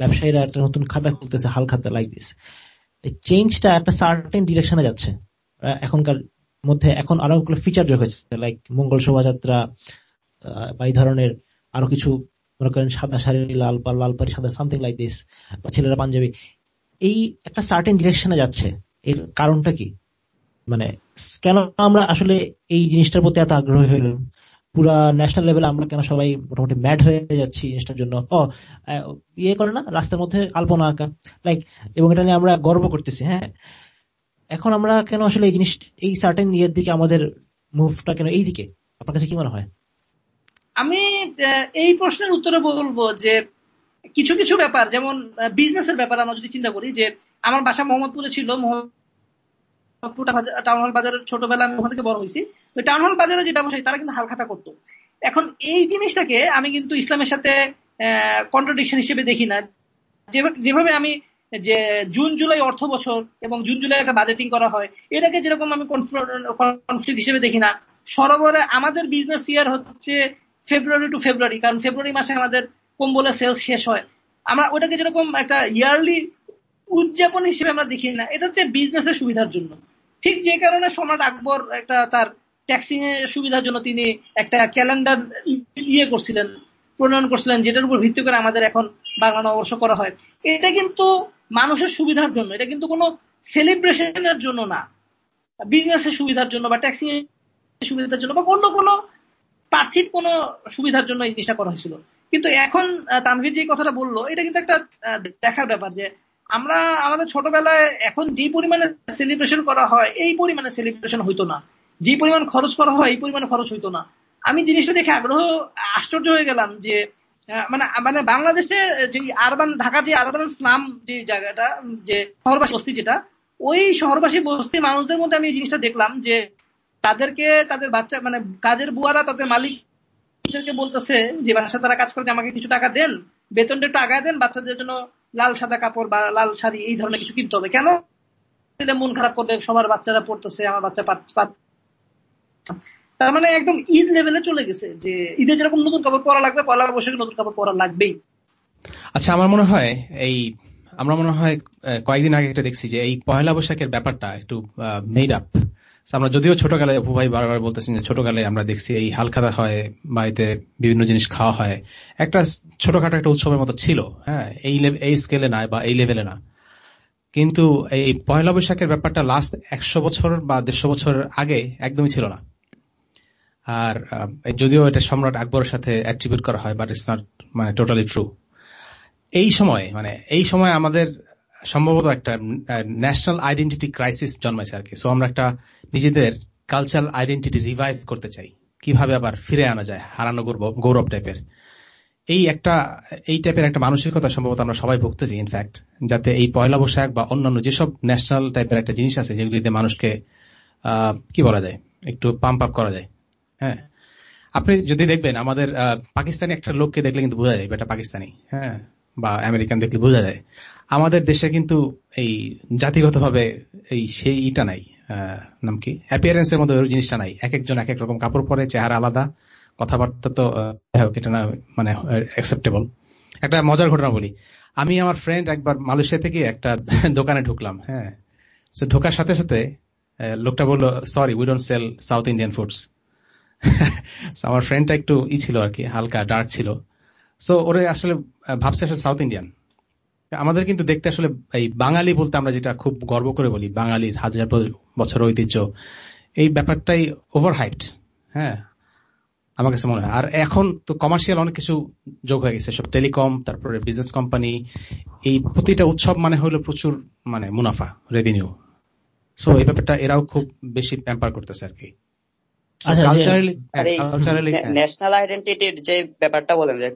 ব্যবসায়ীরা একটা নতুন খাতা খুলতেছে, হাল খাতা লাইক দিস চেঞ্জটা একটা সার্টেন ডিরেকশনে যাচ্ছে। এখনকার মধ্যে এখন আরও ফিচার যোগ হয়েছে লাইক মঙ্গল শোভাযাত্রা বা এই ধরনের আরও কিছু, মনে করেন সাদা শাড়ি, লাল পাল লাল পাড়ি, সাদা সামথিং লাইক দিস বা ছেলেরা পাঞ্জাবি। এই একটা সার্টেন ডিরেকশনে যাচ্ছে। এর কারণটা কি? মানে কেন আমরা আসলে এই জিনিসটার প্রতি এত আগ্রহী হইলাম? পুরা ন্যাশনাল লেভেলে আমরা কেন সবাই মোটামুটি ম্যাড হয়ে যাচ্ছি জিনিসটার জন্য? ও ইয়ে করে না, রাস্তার মধ্যে আলপনা আঁকা। লাইক এবং এটা নিয়ে আমরা গর্ব করতেছি হ্যাঁ? এখন আমরা কেন আসলে এই জিনিস, এই সার্টেন ইয়ের দিকে আমাদের মুভটা কেন এই দিকে? আপনার কাছে কি মনে হয়? আমি এই প্রশ্নের উত্তরে বলব যে কিছু কিছু ব্যাপার, যেমন বিজনেসের ব্যাপার আমরা যদি চিন্তা করি যে আমার বাসা মোহাম্মদপুরে ছিল, মোহাম্মদপুর টাউন হল বাজারের ছোটবেলা আমি ওখান থেকে বড় হয়েছি। টাউন হল বাজারে যে ব্যবসায়ী তারা কিন্তু হালখাতা করতো। এখন এই জিনিসটাকে আমি কিন্তু ইসলামের সাথে কন্ট্রাডিকশন হিসেবে দেখি না। যেভাবে আমি যে জুন, জুলাই অর্থ বছর এবং জুন, জুলাই একটা বাজেটিং করা হয়, এটাকে যেরকম আমি কনফ্লিক্ট হিসেবে দেখি না। সরবরে আমাদের বিজনেস ইয়ার হচ্ছে ফেব্রুয়ারি টু ফেব্রুয়ারি কারণ ফেব্রুয়ারি মাসে আমাদের কম্বলের সেলস শেষ হয়। আমরা ওটাকে যেরকম একটা ইয়ারলি উদযাপন হিসেবে আমরা দেখি না, এটা হচ্ছে বিজনেসের সুবিধার জন্য। ঠিক যে কারণে সম্রাট আকবর একটা তার ট্যাক্সিং এর সুবিধার জন্য তিনি একটা ক্যালেন্ডার ইয়ে করছিলেন, প্রণয়ন করছিলেন, যেটার উপর ভিত্তি করে আমাদের এখন বাংলা নববর্ষ করা হয়। এটা কিন্তু মানুষের সুবিধার জন্য, এটা কিন্তু কোনো সেলিব্রেশনের জন্য না। বিজনেসের সুবিধার জন্য বা ট্যাক্সিং এর সুবিধার জন্য বা অন্য কোনো পার্থিব কোনো সুবিধার জন্য এই জিনিসটা করা হয়েছিল। কিন্তু এখন তানভীর যে কথাটা বলল, এটা কিন্তু একটা দেখার ব্যাপার যে আমরা আমাদের ছোটবেলায় এখন যে পরিমাণে সেলিব্রেশন করা হয়, এই পরিমাণে সেলিব্রেশন হইতো না। যে পরিমাণ খরচ করা হয়, এই পরিমাণে খরচ হইতো না। আমি জিনিসটা দেখে আগ্রহ, আশ্চর্য হয়ে গেলাম যে মানে মানে বাংলাদেশে যে আরবান ঢাকার যে আরবান স্লাম যে জায়গাটা, যে শহরবাসী বস্তি যেটা, ওই শহরবাসী বস্তি মানুষদের মধ্যে আমি জিনিসটা দেখলাম যে তাদেরকে, তাদের বাচ্চা মানে কাজের বুয়ারা, তাদের মালিকদেরকে বলতেছে যে বাসা তারা কাজ করে আমাকে কিছু টাকা দেন, বেতনটা একটু আগায় দেন, বাচ্চাদের জন্য লাল সাদা কাপড় বা লাল শাড়ি, এই ধরনের কিছু কিনতে হবে। কেন? মন খারাপ করবে, সবার বাচ্চারা পড়তেছে, আমার বাচ্চা তার মানে একদম ঈদ লেভেলে চলে গেছে যে ঈদে যেরকম নতুন কাপড় পরা লাগবে, পয়লা বৈশাখে নতুন কাপড় পরা লাগবেই। আচ্ছা আমার মনে হয় এই, আমরা মনে হয় কয়েকদিন আগে একটা দেখছি যে এই পয়লা বৈশাখের ব্যাপারটা একটু মেড আপ আমরা যদিও ছোটকালে, অপু ভাই বারবার বলতেছেন যে ছোটকালে আমরা দেখছি এই হালখাতা হয়, বাড়িতে বিভিন্ন জিনিস খাওয়া হয়। একটা ছোটখাটো একটা উৎসবের মতো ছিল হ্যাঁ এই এই স্কেলে না বা এই লেভেলে না। কিন্তু এই পয়লা বৈশাখের ব্যাপারটা লাস্ট একশো বছর বা দেড়শো বছর আগে একদমই ছিল না। আর যদিও এটা সম্রাট আকবরের সাথে অ্যাট্রিবিউট করা হয় বাট ইটস নট মানে টোটালি ট্রু এই সময় মানে এই সময় আমাদের সম্ভবত একটা ন্যাশনাল আইডেন্টিটি ক্রাইসিস জন্মাইছে আর কি। সো আমরা একটা নিজেদের কালচারাল আইডেন্টিটি রিভাইভ করতে চাই। কীভাবে আবার ফিরে আনা যায়? হারানো গৌরব গৌরব টাইপের এই একটা, এই টাইপের একটা মানসিকতা সম্ভবত আমরা সবাই ভুগতেছি ইনফ্যাক্ট যাতে এই পয়লা বৈশাখ বা অন্যান্য যেসব ন্যাশনাল টাইপের একটা জিনিস আছে, যেগুলিতে মানুষকে কি বলা যায়? একটু পাম্প আপ করা যায়। হ্যাঁ। আপনি যদি দেখবেন, আমাদের পাকিস্তানি একটা লোককে দেখলে কিন্তু বোঝা যায় এটা পাকিস্তানি হ্যাঁ বা আমেরিকান দেখলে বোঝা যায়। আমাদের দেশে কিন্তু এই জাতিগতভাবে এই সেই ইটা নাই নাম কি? অ্যাপিয়ারেন্সের মধ্যে ওই জিনিসটা নাই। এক একজন এক এক রকম কাপড় পরে, চেহারা আলাদা, কথাবার্তা তো এটা না মানে অ্যাকসেপ্টেবল একটা মজার ঘটনা বলি। আমি আমার ফ্রেন্ড একবার মালয়েশিয়া থেকে একটা দোকানে ঢুকলাম হ্যাঁ। ঢোকার সাথে সাথে লোকটা বলল sorry we don't sell south Indian foods আমার ফ্রেন্ডটা একটু ই ছিল আর কি, হালকা ডার্ক ছিল। সো ওরে আসলে ভাবছে আসলে সাউথ ইন্ডিয়ান আমাদের কিন্তু দেখতে আসলে এই বাঙালি বলতে আমরা যেটা খুব গর্ব করে বলি, বাঙালির হাজার বছর ঐতিহ্য, এই ব্যাপারটাই ওভার হাইট হ্যাঁ আমার কাছে মনে হয়। আর এখন তো কমার্শিয়াল অনেক কিছু যোগ হয়ে গেছে, সব টেলিকম তারপরে বিজনেস কোম্পানি এই প্রতিটা উৎসব মানে হলো প্রচুর মানে মুনাফা রেভিনিউ সো এই ব্যাপারটা এরাও খুব বেশি প্যাম্পার করতেছে আর কি। ন্যাশনাল আইডেন্টিটির যে ব্যাপারটা বলেন যে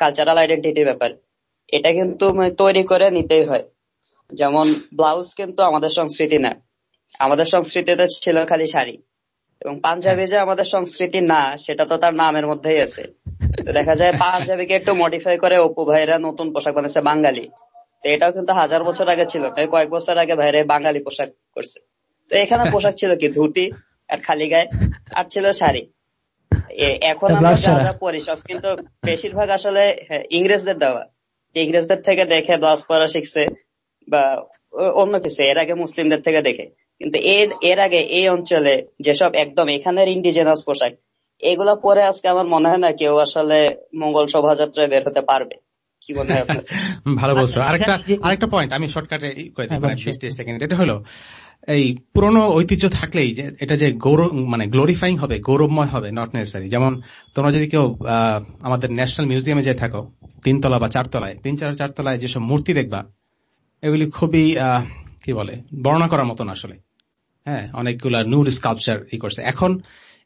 কালচারাল আইডেন্টিটির ব্যাপার এটা কিন্তু তৈরি করে নিতেই হয়। যেমন ব্লাউজ কিন্তু আমাদের সংস্কৃতি না। আমাদের সংস্কৃতিতে ছিল খালি শাড়ি। এবং পাঞ্জাবি যে আমাদের সংস্কৃতি না সেটা তো তার নামের মধ্যেই আছে। দেখা যায় পাঞ্জাবিকে একটু মডিফাই করে অপু ভাইরা নতুন পোশাক বানাচ্ছে বাঙালি। তো এটাও কিন্তু হাজার বছর আগে ছিল। তাই কয়েক বছর আগে ভাইরে বাঙালি পোশাক করছে। তো এখানে পোশাক ছিল কি? ধুতি আর খালি গায়ে আর ছিল শাড়ি এখন আমরা যা পরি সব কিন্তু বেশিরভাগ আসলে হ্যাঁ, ইংরেজদের দেওয়া। ইংরেজদের থেকে দেখে ব্লাউজ পরা শিখছে বা অন্য কিছু এর আগে মুসলিমদের থেকে দেখে। কিন্তু এর এর আগে এই অঞ্চলে যেসব একদম এখানের ইন্ডিজেনাস পোশাক এগুলো পরে আজকে আমার মনে হয় না কেউ আসলে মঙ্গল শোভাযাত্রায় বের হতে পারবে। কি মনে হয় ভালো বলছো। আচ্ছা, আরেকটা আরেকটা পয়েন্ট আমি শর্টকাটে করে দিই হ্যাঁ, সেকেন্ড এটা হলো এই পুরনো ঐতিহ্য থাকলেই যে এটা যে গৌরব মানে গ্লোরিফাইং হবে, গৌরবময় হবে নট নেসেসারি যেমন তোমরা যদি কেউ আমাদের ন্যাশনাল মিউজিয়ামে যাই থাকো, তিনতলা বা চারতলায়, তিন চার চারতলায় যেসব মূর্তি দেখবা, এগুলি খুবই কি বলে, বর্ণনা করার মতন আসলে। হ্যাঁ অনেকগুলা নুড স্কাল্পচার ই করছে। এখন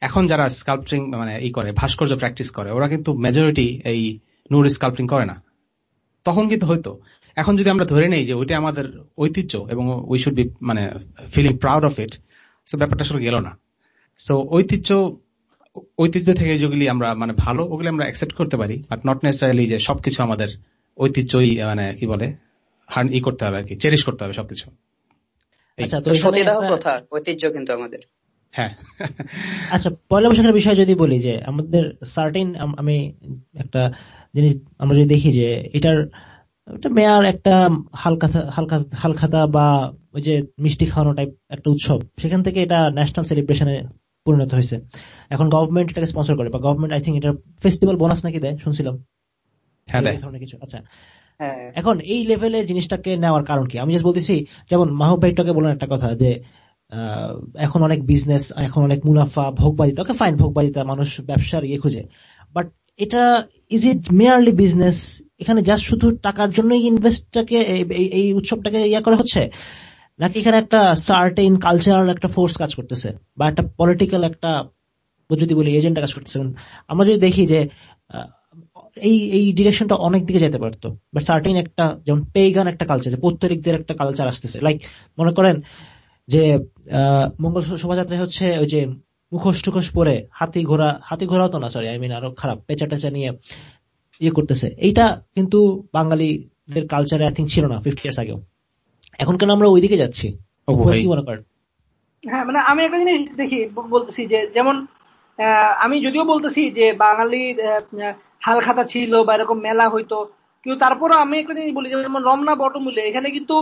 এখন যারা স্কাল্পটিং মানে ই করে, ভাস্কর্য প্র্যাকটিস করে, ওরা কিন্তু মেজরিটি এই নুর স্কাল্পটিং করে না। তখন কিন্তু হয়তো এখন যদি আমরা ধরে নেই যে ওইটা আমাদের ঐতিহ্য এবং উই শুড বি মানে feeling proud of it so ব্যাপারটা আসলে গেল না। সো ঐতিহ্য ঐতিহ্য থেকে যেগুলি আমরা মানে ভালো ওগুলি আমরা অ্যাকসেপ্ট করতে পারি বাট নট নেসারালি যে সবকিছু আমাদের ঐতিহ্যই মানে কি বলে হার্ন ই করতে হবে আর কি চেরিশ করতে হবে সবকিছু। আচ্ছা তো সতীদাহ প্রথা ঐতিহ্য কিন্তু আমাদের। হ্যাঁ। আচ্ছা পয়লা বৈশাখের বিষয়ে যদি বলি যে আমাদের সার্টিন আমি একটা জিনিস আমরা যদি দেখি যে এটার একটা মেয়ার একটা হালকা হালকা হালখাতা বা ওই যে মিষ্টি খাওয়ানো টাইপ একটা উৎসব। সেখান থেকে এটা ন্যাশনাল সেলিব্রেশনে পরিণত হয়েছে। এখন গভর্নমেন্ট এটাকে স্পন্সর করে বা গভর্নমেন্ট আই থিঙ্ক এটা ফেস্টিভ্যাল বোনাস নাকি দেয়? শুনছিলাম। হ্যাঁ কিছু আচ্ছা। হ্যাঁ। এখন এই লেভেলের জিনিসটাকে নেওয়ার কারণ কি? আমি জাস্ট বলতেছি যেমন মাহব ভাইটাকে বলেন একটা কথা যে এখন অনেক বিজনেস এখন অনেক মুনাফা ভোগবাদিতা ওকে ফাইন ভোগবাদিতা মানুষ ব্যবসার ইয়ে খুঁজে। বাট এটা ইজ ইট মেয়ারলি বিজনেস এখানে জাস্ট শুধু টাকার জন্যই ইনভেস্টটাকে এই উৎসবটাকে ইয়া করা হচ্ছে? নাকি এখানে একটা সার্টেন কালচারাল একটা ফোর্স কাজ করতেছে? বা একটা পলিটিক্যাল একটা, যদি বলি এজেন্ডা কাজ করতেছে? আমরা যদি দেখি যে এই এই ডিরেকশনটা অনেক দিকে যেতে পারতো। বাট সার্টেন একটা, যেমন পেগান একটা কালচার পৌত্তরিকদের একটা কালচার আসতেছে। লাইক মনে করেন যে, আহ, মঙ্গল শোভাযাত্রায় হচ্ছে ওই যে মুখোশ টুখোশ পরে হাতি ঘোড়া হাতি ঘোড়াও তো না সরি আই মিন আরও খারাপ পেঁচা টেচা নিয়ে ইয়ে করতেছে। এইটা কিন্তু বাঙালিদের কালচারে আই থিঙ্ক ছিল না ফিফটি ইয়ার্স আগেও। এখন কেন আমরা ওইদিকে যাচ্ছি? কি মনে করেন? হ্যাঁ মানে আমি একটা জিনিস দেখি বলতেছি যে যেমন আমি যদিও বলতেছি যে বাঙালির হালখাতা ছিল বা এরকম মেলা হইতো কিন্তু তারপরও আমি একটা জিনিস বলি যেমন রমনা বটমূল্যে এখানে কিন্তু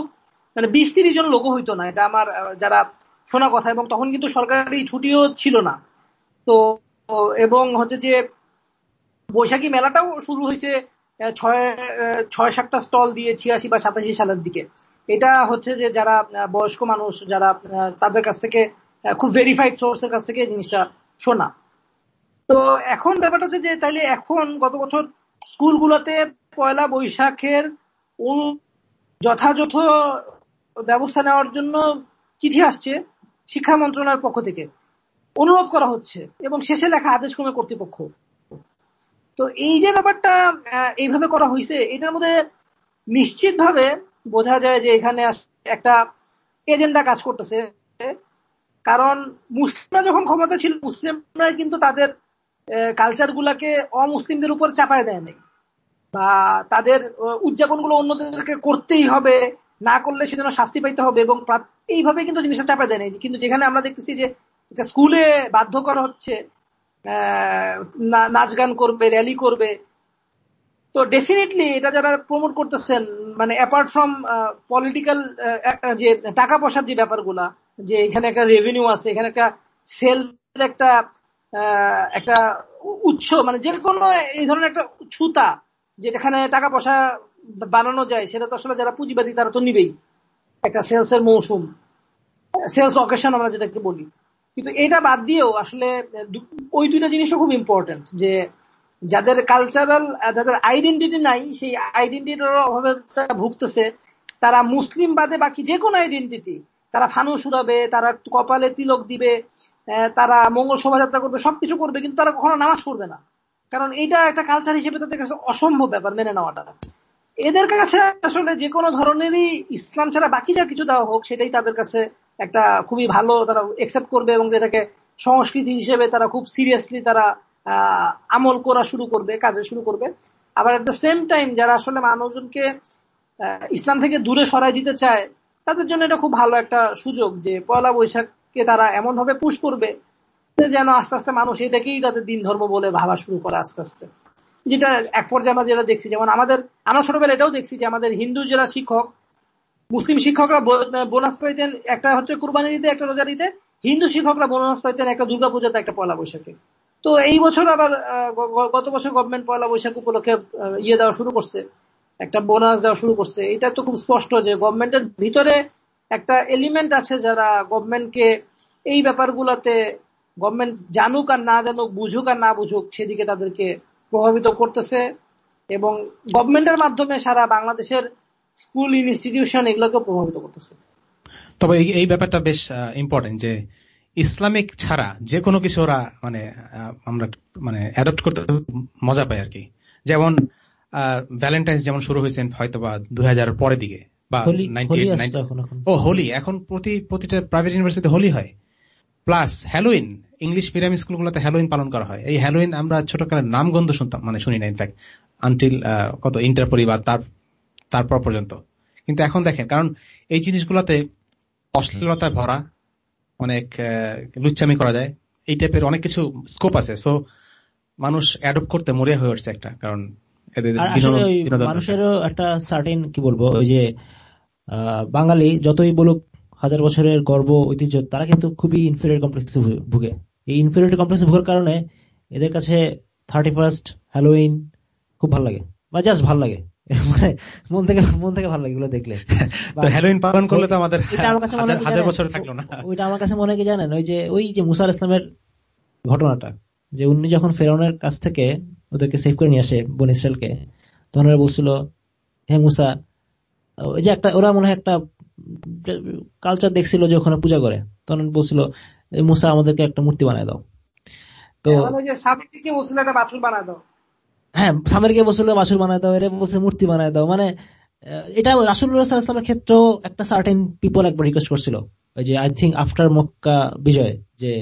মানে বিশ তিরিশ জন লোক হইতো না। এটা আমার যারা শোনা কথা, এবং তখন কিন্তু সরকারি ছুটিও ছিল না। তো, এবং হচ্ছে যে বৈশাখী মেলাটাও শুরু হয়েছে ছয় ছয় সাতটা স্টল দিয়ে ছিয়াশি বা সাতাশি সালের দিকে। এটা হচ্ছে যে যারা বয়স্ক মানুষ, যারা তাদের কাছ থেকে খুব ভেরিফাইড সোর্সের কাছ থেকে জিনিসটা শোনা। তো এখন ব্যাপারটা হচ্ছে যে, তাইলে এখন গত বছর স্কুলগুলোতে পয়লা বৈশাখের যথাযথ ব্যবস্থা নেওয়ার জন্য চিঠি আসছে। শিক্ষা মন্ত্রণালয়ের পক্ষ থেকে অনুরোধ করা হচ্ছে এবং শেষে লেখা আদেশ ক্রমে কর্তৃপক্ষ। তো এই যে ব্যাপারটা এইভাবে করা হয়েছে, এটার মধ্যে নিশ্চিতভাবে বোঝা যায় যে এখানে একটা এজেন্ডা কাজ করতেছে। কারণ মুসলিমরা যখন ক্ষমতা ছিল মুসলিমরা কিন্তু তাদের কালচার গুলাকে অমুসলিমদের উপর চাপায় দেয় নাই। বা তাদের উদযাপনগুলো অন্যদেরকে করতেই হবে। না করলে সেজন্য শাস্তি পাইতে হবে এবং এইভাবে কিন্তু জিনিসটা চাপায় দেয় কিন্তু যেখানে আমরা দেখতেছি যে স্কুলে বাধ্য করা হচ্ছে নাচ গান করবে র্যালি করবে। তো ডেফিনেটলি এটা যারা প্রমোট করতেছেন মানে অ্যাপার্ট ফ্রম পলিটিক্যাল যে টাকা পয়সার যে ব্যাপারগুলা, যে এখানে একটা রেভিনিউ আছে, এখানে একটা সেল একটা একটা উৎস মানে যে কোনো এই ধরনের একটা ছুতা, যেখানে টাকা পয়সা বানানো যায়, সেটা তো আসলে যারা পুঁজিবাদী তারা তো নিবেই। একটা সেলস এর মৌসুম সেলস অকেশন আমরা যেটাকে বলি। কিন্তু এটা বাদ দিয়েও আসলে, ওই দুইটা জিনিসও খুব ইম্পর্টেন্ট যে যাদের কালচারাল যাদের আইডেন্টিটি নাই, সেই আইডেন্টিটির অভাবে ভুগতেছে, তারা মুসলিম বাদে বাকি যে কোনো আইডেন্টিটি তারা ফানুস উড়াবে, তারা কপালে তিলক দিবে তারা মঙ্গল শোভাযাত্রা করবে, সবকিছু করবে, কিন্তু তারা কখনো নামাজ পড়বে না। কারণ এইটা একটা কালচার হিসেবে তাদের কাছে অসম্ভব ব্যাপার মেনে নেওয়াটা। এদের কাছে আসলে যে কোনো ধরনেরই ইসলাম ছাড়া বাকি যা কিছু দেওয়া হোক, সেটাই তাদের কাছে একটা খুবই ভালো তারা একসেপ্ট করবে এবং যেটাকে সংস্কৃতি হিসেবে তারা খুব সিরিয়াসলি তারা আমল করা শুরু করবে, কাজে শুরু করবে। আবার এট দ্য সেম টাইম যারা আসলে মানুষজনকে ইসলাম থেকে দূরে সরাই দিতে চায়, তাদের জন্য এটা খুব ভালো একটা সুযোগ যে পয়লা বৈশাখকে তারা এমন ভাবে পুশ করবে, যেন আস্তে আস্তে মানুষ এটাকেই তাদের দিন ধর্ম বলে ভাবা শুরু করে আস্তে আস্তে। যেটা এক পর্যায়ে আমরা যেটা দেখছি, যেমন আমাদের, আমরা ছোটবেলা এটাও দেখছি যে আমাদের হিন্দু যারা শিক্ষক, মুসলিম শিক্ষকরা বোনাস পাইতেন একটা হচ্ছে কুরবানির ঈদে, একটা রোজার ঈদে। হিন্দু শিক্ষকরা বোনাস পাইতেন একটা দুর্গাপূজাতে একটা পয়লা বৈশাখে। তো এই বছর আবার গত বছর গভর্নমেন্ট পয়লা বৈশাখ উপলক্ষে ইয়ে দেওয়া শুরু করছে। একটা বোনাস দেওয়া শুরু করছে। এটা তো খুব স্পষ্ট যে গভর্নমেন্টের ভিতরে একটা এলিমেন্ট আছে যারা গভর্নমেন্টকে এই ব্যাপারগুলোতে গভর্নমেন্ট জানুক আর না জানুক, বুঝুক আর না বুঝুক, সেদিকে তাদেরকে প্রভাবিত করতেছে এবং গভর্নমেন্টের মাধ্যমে সারা বাংলাদেশের স্কুল ইনস্টিটিউশন এগুলোকে প্রভাবিত করতেছে। তবে এই ব্যাপারটা বেশ ইম্পর্টেন্ট যে ইসলামিক ছাড়া যে কোনো কিছু ওরা মানে আমরা মানে অ্যাডপ্ট করতে মজা পাই আর কি যেমন ভ্যালেন্টাইন্স যেমন শুরু হয়েছে হয়তো বা দুই হাজার পরের দিকে বা ও হোলি। এখন প্রতি প্রতিটা প্রাইভেট ইউনিভার্সিটিতে হোলি হয়। প্লাস হ্যালোইন ইংলিশ মিডিয়াম স্কুলগুলোতে হ্যালোইন পালন করা হয়। এই হ্যালোইন আমরা ছোটকালের নামগন্ধ শুনতাম মানে শুনি না ইনফ্যাক্ট আনটিল কত ইন্টার পরিবার তার তারপর পর্যন্ত। কিন্তু এখন দেখেন কারণ এই জিনিসগুলোতে অশ্লীলতায় ভরা অনেক লুচ্চামি করা যায় এই টাইপের অনেক কিছু স্কোপ আছে। সো মানুষ অ্যাডপ্ট করতে মরিয়া হয়ে উঠছে একটা কারণ মানুষেরও একটা সার্টেন কি বলব ওই যে বাঙালি যতই বলুক হাজার বছরের গর্ব ঐতিহ্য তারা কিন্তু খুবই ইনফেরিয়র কমপ্লেক্সে ভুগে। এই ইনফেরিয়র কমপ্লেক্সে ভুগার কারণে এদের কাছে থার্টি ফার্স্ট হ্যালোইন খুব ভালো লাগে। বা জাস্ট ভালো লাগে। মানে মন থেকে মন থেকে ভালো লাগে এগুলো দেখলে। হ্যালোইন পালন করলে তো আমাদের হাজার বছর থাকল না। ওইটা আমার কাছে মনে কি জানেন? ওই যে ওই যে মুসার ইসলামের ঘটনাটা যে উনি যখন ফেরনের কাছ থেকে ওদেরকে সেভ করে নিয়ে আসে বন ইসরায়েলকে তখন ওরা বলছিল হে মুসা ওই যে একটা ওরা মনে হয় একটা কালচার দেখছিল যে ওখানে পূজা করে তখন বলছিল মুসা আমাদেরকে একটা মূর্তি বানায় দাও। তো হ্যাঁ সামেরকে বলছিল বাছুর বানায় দাও এরা বলছে মূর্তি বানায় দাও। মানে এটা রাসুল ইসলামের ক্ষেত্রেও একটা সার্টেন পিপল একবার রিকোয়েস্ট করছিল। ওই যে আই থিঙ্ক আফটার মক্কা বিজয় যে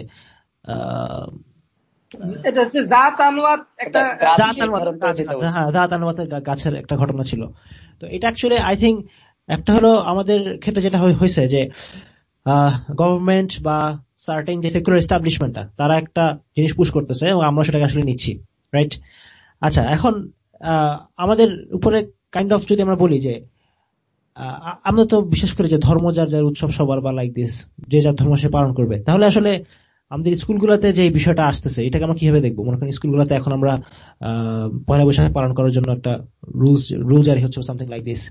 গাছের একটা ঘটনা ছিল। তো এটা অ্যাকচুয়ালি আই থিঙ্ক একটা হলো আমাদের ক্ষেত্রে যেটা হয়েছে যে গভর্নমেন্ট বা সার্টেন যে সেকুলার এস্টাবলিশমেন্টটা তারা একটা জিনিস পুশ করতেছে এবং আমরা সেটাকে আসলে নিচ্ছি রাইট আচ্ছা এখন আমাদের উপরে কাইন্ড অফ যদি আমরা বলি যে আমরা তো বিশেষ করে যে ধর্ম যার যার উৎসব সবার বা লাইক দিস যে যার ধর্ম সে পালন করবে, তাহলে আসলে আমাদের স্কুলগুলোতে যে বিষয়টা আসতেছে, এটাকে আমরা কীভাবে দেখব? মনে করেন স্কুলগুলোতে এখন আমরা, আহ, পয়লা বৈশাখ পালন করার জন্য একটা রুলস রুল জারি হচ্ছে সামথিং লাইক দিস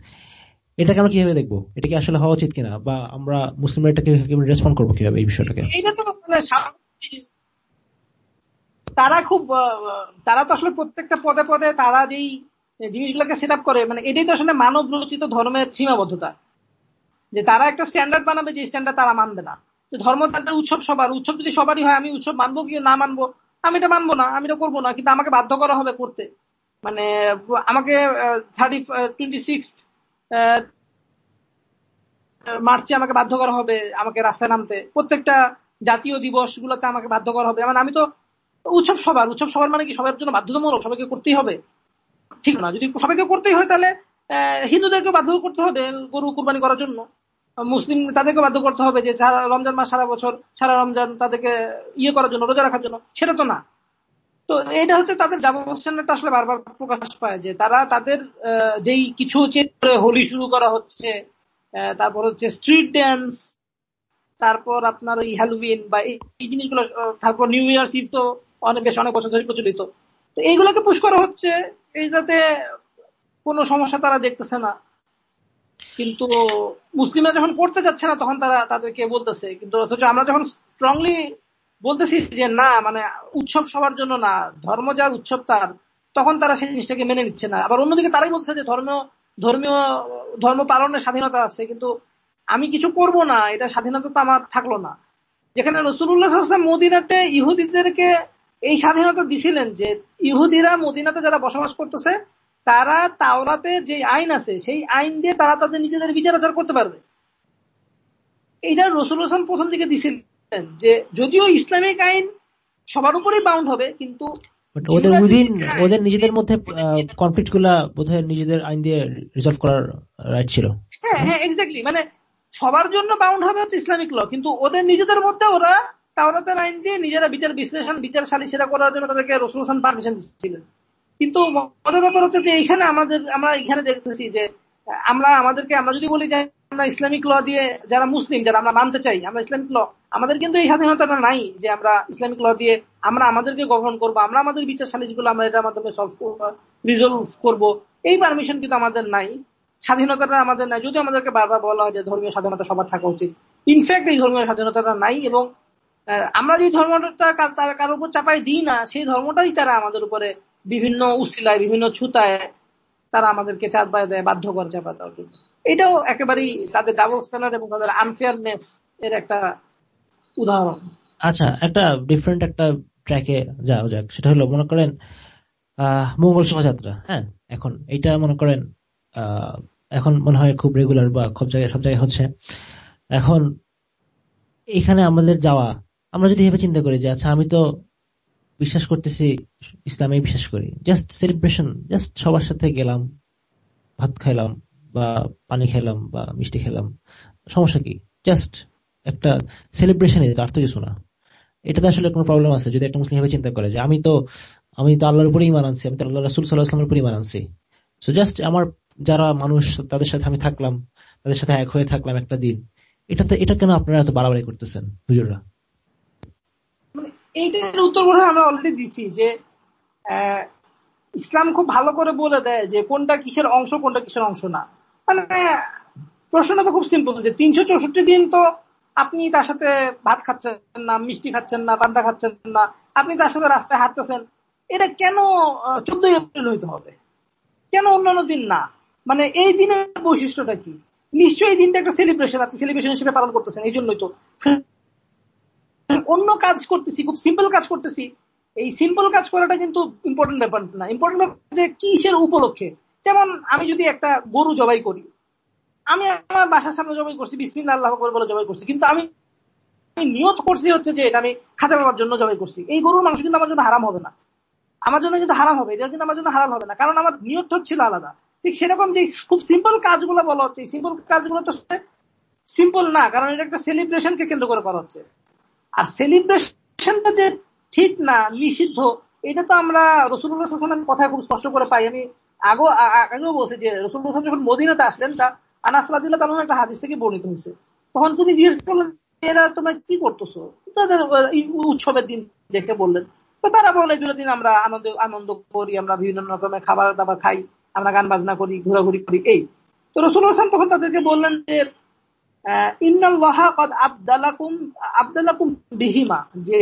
এটাকে আমরা কীভাবে দেখব? এটা কি আসলে হওয়া উচিত কিনা? বা আমরা মুসলিমরা এটাকে রেসপন্ড করব কীভাবে এই বিষয়টাকে? মানে তারা খুব তারা তো আসলে প্রত্যেকটা পদে পদে তারা যেই জিনিসগুলোকে সেট আপ করে মানে এটাই তো আসলে মানব রচিত ধর্মের সীমাবদ্ধতা। যে তারা একটা স্ট্যান্ডার্ড বানাবে, যে স্ট্যান্ডার্ড তারা মানবে না। ধর্ম তাদের উৎসব সবার, উৎসব যদি সবারই হয়, আমি উৎসব মানবো কি না মানবো? আমি এটা মানবো না, আমি এটা করব না, কিন্তু আমাকে বাধ্য করা হবে করতে। মানে আমাকে থার্টি টোয়েন্টি সিক্স মার্চে আমাকে বাধ্য করা হবে আমাকে রাস্তায় নামতে। প্রত্যেকটা জাতীয় দিবস গুলোতে আমাকে বাধ্য করা হবে। মানে আমি তো উৎসব সবার উৎসব সবার মানে কি? সবার জন্য বাধ্যতামূলক, সবাইকে করতেই হবে। ঠিক না? যদি সবাইকে করতেই হয় তাহলে হিন্দুদেরকে বাধ্য করতে হবে গরু কুরবানি করার জন্য। মুসলিম তাদেরকে বাধ্য করতে হবে যে সারা রমজান মাস, সারা বছর, সারা রমজান তাদেরকে ইয়ে করার জন্য, রোজা রাখার জন্য। সেটা তো না। তো এটা হচ্ছে তাদের ডাবল আসলে বারবার প্রকাশ পায় যে তারা তাদের যেই কিছু হোলি শুরু করা হচ্ছে তারপর হচ্ছে স্ট্রিট ড্যান্স তারপর আপনার ওই হ্যালোউইন বা এই জিনিসগুলো, তারপর নিউ ইয়ার্স ইভ তো অনেক বেশ অনেক বছর ধরে প্রচলিত। তো এইগুলোকে পুশ করা হচ্ছে এই যাতে কোনো সমস্যা তারা দেখতেছে না। কিন্তু মুসলিমরা যখন করতে যাচ্ছে না, তখন তারা তাদেরকে বলতেছে। কিন্তু অথচ আমরা যখন স্ট্রংলি বলতেছি যে না মানে উৎসব সবার জন্য না, ধর্ম যার উৎসব তার, তখন তারা সেই জিনিসটাকে মেনে নিচ্ছে না। আবার অন্যদিকে তারাই বলছে যে ধর্মীয় ধর্মীয়, ধর্ম পালনের স্বাধীনতা আছে, কিন্তু আমি কিছু করব না, এটা স্বাধীনতা তো আমার থাকল না। যেখানে রসুল্লাহ মদিনাতে ইহুদিদেরকে এই স্বাধীনতা দিছিলেন যে ইহুদিরা মদিনাতে যারা বসবাস করতেছে, তারা তাওরাতে যে আইন আছে, সেই আইন দিয়ে তারা তাদের নিজেদের বিচার আচার করতে পারবে। এইটা রসুল হাসান প্রথম দিকে দিছিলেন। যে যদিও ইসলামিক আইন সবার উপরেই বাউন্ড হবে কিন্তু ওদের উইদিন ওদের নিজেদের মধ্যে কনফ্লিক্টগুলা বোধহয় নিজেদের আইন দিয়ে রিজলভ করার রাইট ছিল। হ্যাঁ হ্যাঁ এক্স্যাক্টলি মানে সবার জন্য বাউন্ড হবে হচ্ছে ইসলামিক ল কিন্তু ওদের নিজেদের মধ্যে ওরা তাওরাতের আইন দিয়ে নিজেরা বিচার বিশ্লেষণ বিচার সালিসেরা করার জন্য তাদেরকে রসুল হাসান পারমিশন দিচ্ছিলেন। কিন্তু মজার ব্যাপার হচ্ছে যে এখানে আমাদের আমরা এখানে দেখতেছি যে আমরা আমাদেরকে আমরা যদি বলি যে আমরা ইসলামিক ল দিয়ে যারা মুসলিম, যারা আমরা মানতে চাই, আমরা ইসলামিক ল, আমাদের কিন্তু এই স্বাধীনতাটা নাই যে আমরা ইসলামিক ল দিয়ে আমরা আমাদেরকে গঠন করব, আমরা আমাদের বিচার সালিশগুলো আমরা এটার মাধ্যমে সলভ রিজলভ করব। এই পারমিশন কিন্তু আমাদের নাই, স্বাধীনতাটা আমাদের নাই। যদি আমাদেরকে বারবার বলা হয় যে ধর্মীয় স্বাধীনতা সবার থাকা উচিত। ইনফ্যাক্ট এই ধর্মীয় স্বাধীনতাটা নাই এবং আমরা যে ধর্মটা তার কারোর উপর চাপাই দিই না, সেই ধর্মটাই তারা আমাদের উপরে বিভিন্ন উসিলায় বিভিন্ন ছুতায় তারা আমাদেরকে চাঁদবায় দেয়, বাধ্য করে চাপা দেওয়ার জন্য। এটাও একেবারেই তাদের ডাবল স্ট্যান্ডার্ড এবং তাদের আনফেয়ারনেস এর একটা উদাহরণ। আচ্ছা একটা ডিফারেন্ট একটা ট্র্যাকে যাওয়া যাক। সেটা হলো, মনে করেন মঙ্গল শোভাযাত্রা হ্যাঁ? এখন এইটা মনে করেন এখন মনে হয় খুব রেগুলার বা সব জায়গায় সব জায়গায় হচ্ছে। এখন এখানে আমাদের যাওয়া, আমরা যদি এভাবে চিন্তা করি যে আচ্ছা আমি তো বিশ্বাস করতেছি ইসলামে বিশ্বাস করি। জাস্ট সেলিব্রেশন জাস্ট সবার সাথে গেলাম, ভাত খাইলাম বা পানি খেলাম বা মিষ্টি খেলাম, সমস্যা কি? জাস্ট একটা সেলিব্রেশন আর তো কিছু না। এটাতে আসলে কোনো প্রবলেম আছে? যদি একটা মুসলিম ভাবে চিন্তা করে যে, আমি তো আমি তো আল্লাহর উপরেই মানানছি আমি তো আল্লাহ রাসুল সাল্লাহ আসলামের উপরেই মানানছি সো জাস্ট আমার যারা মানুষ, তাদের সাথে আমি থাকলাম, তাদের সাথে এক হয়ে থাকলাম একটা দিন। এটাতে, এটা কেন আপনারা এত বাড়াবাড়ি করতেছেন, হুজুররা? মানে এইটার উত্তর মনে আমরা অলরেডি দিছি যে ইসলাম খুব ভালো করে বলে দেয় যে কোনটা কিসের অংশ, কোনটা কিসের অংশ না। মানে প্রশ্নটা তো খুব সিম্পল যে তিনশো চৌষট্টি দিন তো আপনি তার সাথে ভাত খাচ্ছেন না, মিষ্টি খাচ্ছেন না পান্তা খাচ্ছেন না, আপনি তার সাথে রাস্তায় হাঁটতেছেন, এটা কেন চোদ্দই এপ্রিল হইতে হবে? কেন অন্যান্য দিন না? মানে এই দিনের বৈশিষ্ট্যটা কি? নিশ্চয়ই এই দিনটা একটা সেলিব্রেশন আপনি সেলিব্রেশন হিসেবে পালন করতেছেন, এই জন্যই তো। অন্য কাজ করতেছি, খুব সিম্পল কাজ করতেছি। এই সিম্পল কাজ করাটা কিন্তু ইম্পর্টেন্ট ব্যাপার না। ইম্পর্টেন্ট ব্যাপার যে কিসের উপলক্ষে? যেমন আমি যদি একটা গরু জবাই করি, আমি আমার বাসার সামনে জবাই করছি বিসমিল্লা আল্লাহ করে বলে জবাই করছি, কিন্তু আমি নিয়ত করছি হচ্ছে যে এটা আমি পাওয়ার জন্য জবাই করছি। এই গরুর মাংস কিন্তু আমার জন্য হারাম হবে না। আমার জন্য কিন্তু হারাম হবে এটা কিন্তু আমার জন্য হারাম হবে না। কারণ আমার নিয়ত হচ্ছিল আলাদা। ঠিক সেরকম যে খুব সিম্পল কাজগুলো বলা হচ্ছে সিম্পল কাজগুলো তো সিম্পল না, কারণ এটা একটা সেলিব্রেশনকে কেন্দ্র করে করা হচ্ছে। আর সেলিব্রেশনটা যে ঠিক না, নিষিদ্ধ, এটা তো আমরা রসুল্লাহামের কথা খুব স্পষ্ট করে পাই। আমি আগেও আগেও বলছি যে রসুল্লাহ যখন মদিনাতে আসলেন, তা আনাসলাদিল্লাহ তালন একটা হাদিস থেকে বর্ণিত হয়েছে। তখন তুমি জিজ্ঞেস করলেন, এরা তোমরা কি করতেছো? তাদের উৎসবের দিন দেখে বললেন। তো তারা বলে এগুলো দিন আমরা আনন্দ আনন্দ করি, আমরা বিভিন্ন রকমের খাবার দাবার খাই, আমরা গান বাজনা করি, ঘোরাঘুরি করি, এই। তো রসুল হাসান তখন তাদেরকে বললেন যে আবদালাকুম আবদালাকুম বিহিমা। যে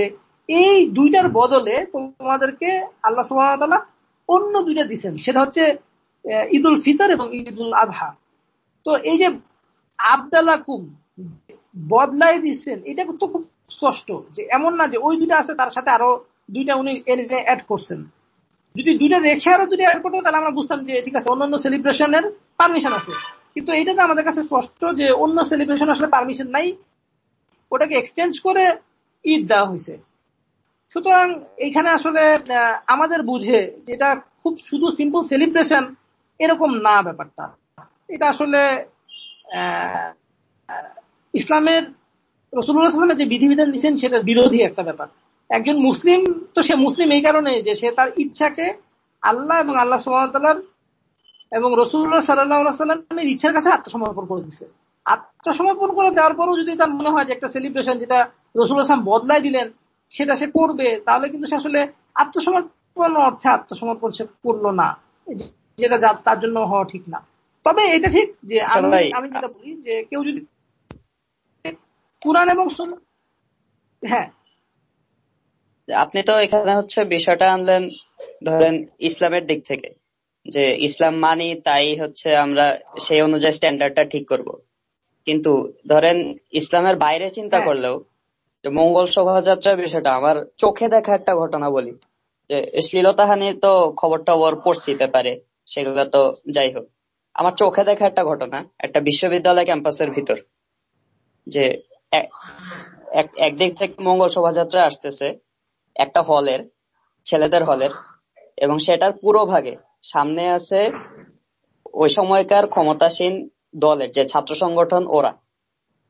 এই দুইটার বদলে তোমাদেরকে আল্লাহ সুবাহতাল্লাহ অন্য দুইটা দিচ্ছেন সেটা হচ্ছে ঈদুল ফিতর এবং ঈদুল আধা। তো এই যে আবদালাকুম বদলাই দিচ্ছেন এটা তো খুব স্পষ্ট যে এমন না যে ওই দুইটা আছে, তার সাথে আরও দুইটা উনি অ্যাড করছেন। যদি দুইটা রেখে আরও দুইটা অ্যাড করতে তাহলে আমরা বুঝতাম যে, ঠিক আছে, অন্যান্য সেলিব্রেশনের পারমিশন আছে। কিন্তু এইটা তো আমাদের কাছে স্পষ্ট যে অন্য সেলিব্রেশন আসলে পারমিশন নাই। ওটাকে এক্সচেঞ্জ করে ঈদ দেওয়া হয়েছে। সুতরাং এখানে আসলে আমাদের বুঝে যেটা খুব শুধু সিম্পল সেলিব্রেশন এরকম না ব্যাপারটা। এটা আসলে ইসলামের রসুল্লাহামের যে বিধিবিধান দিচ্ছেন সেটার বিরোধী একটা ব্যাপার। একজন মুসলিম, তো সে মুসলিম এই কারণে যে সে তার ইচ্ছাকে আল্লাহ এবং আল্লাহ সুবাহতাল্লার এবং রসুল্লাহ সাল্লাহ সাল্লামের ইচ্ছার কাছে আত্মসমর্পণ করে দিচ্ছে আত্মসমর্পণ করে দেওয়ার পরও যদি তার মনে হয় যে একটা সেলিব্রেশন যেটা রসুল আসলাম বদলাই দিলেন সেটা সে করবে তাহলে কিন্তু সে আসলে আত্মসমর্পণ অর্থে আত্মসমর্পণ সে করল না। যেটা তার জন্য হওয়া ঠিক না। তবে এটা ঠিক যে আমি যেটা বলি যে কেউ যদি কোরআন এবং হ্যাঁ। আপনি তো এখানে হচ্ছে বিষয়টা আনলেন ধরেন ইসলামের দিক থেকে যে ইসলাম মানি তাই হচ্ছে আমরা সেই অনুযায়ী স্ট্যান্ডার্ডটা ঠিক করব। কিন্তু ধরেন ইসলামের বাইরে চিন্তা হ্যাঁ। করলেও যে মঙ্গল শোভাযাত্রার বিষয়টা, আমার চোখে দেখা একটা ঘটনা বলি, যে শ্লীলতাহানির তো খবর টবর পড়ছিতে পারে, সেগুলো তো যাই হোক। আমার চোখে দেখা একটা ঘটনা, একটা বিশ্ববিদ্যালয় ক্যাম্পাসের ভিতর, যে একদিক থেকে মঙ্গল শোভাযাত্রা আসতেছে, একটা হলের, ছেলেদের হলের, এবং সেটার পুরো ভাগে সামনে আছে ওই সময়কার ক্ষমতাসীন দলের যে ছাত্র সংগঠন ওরা।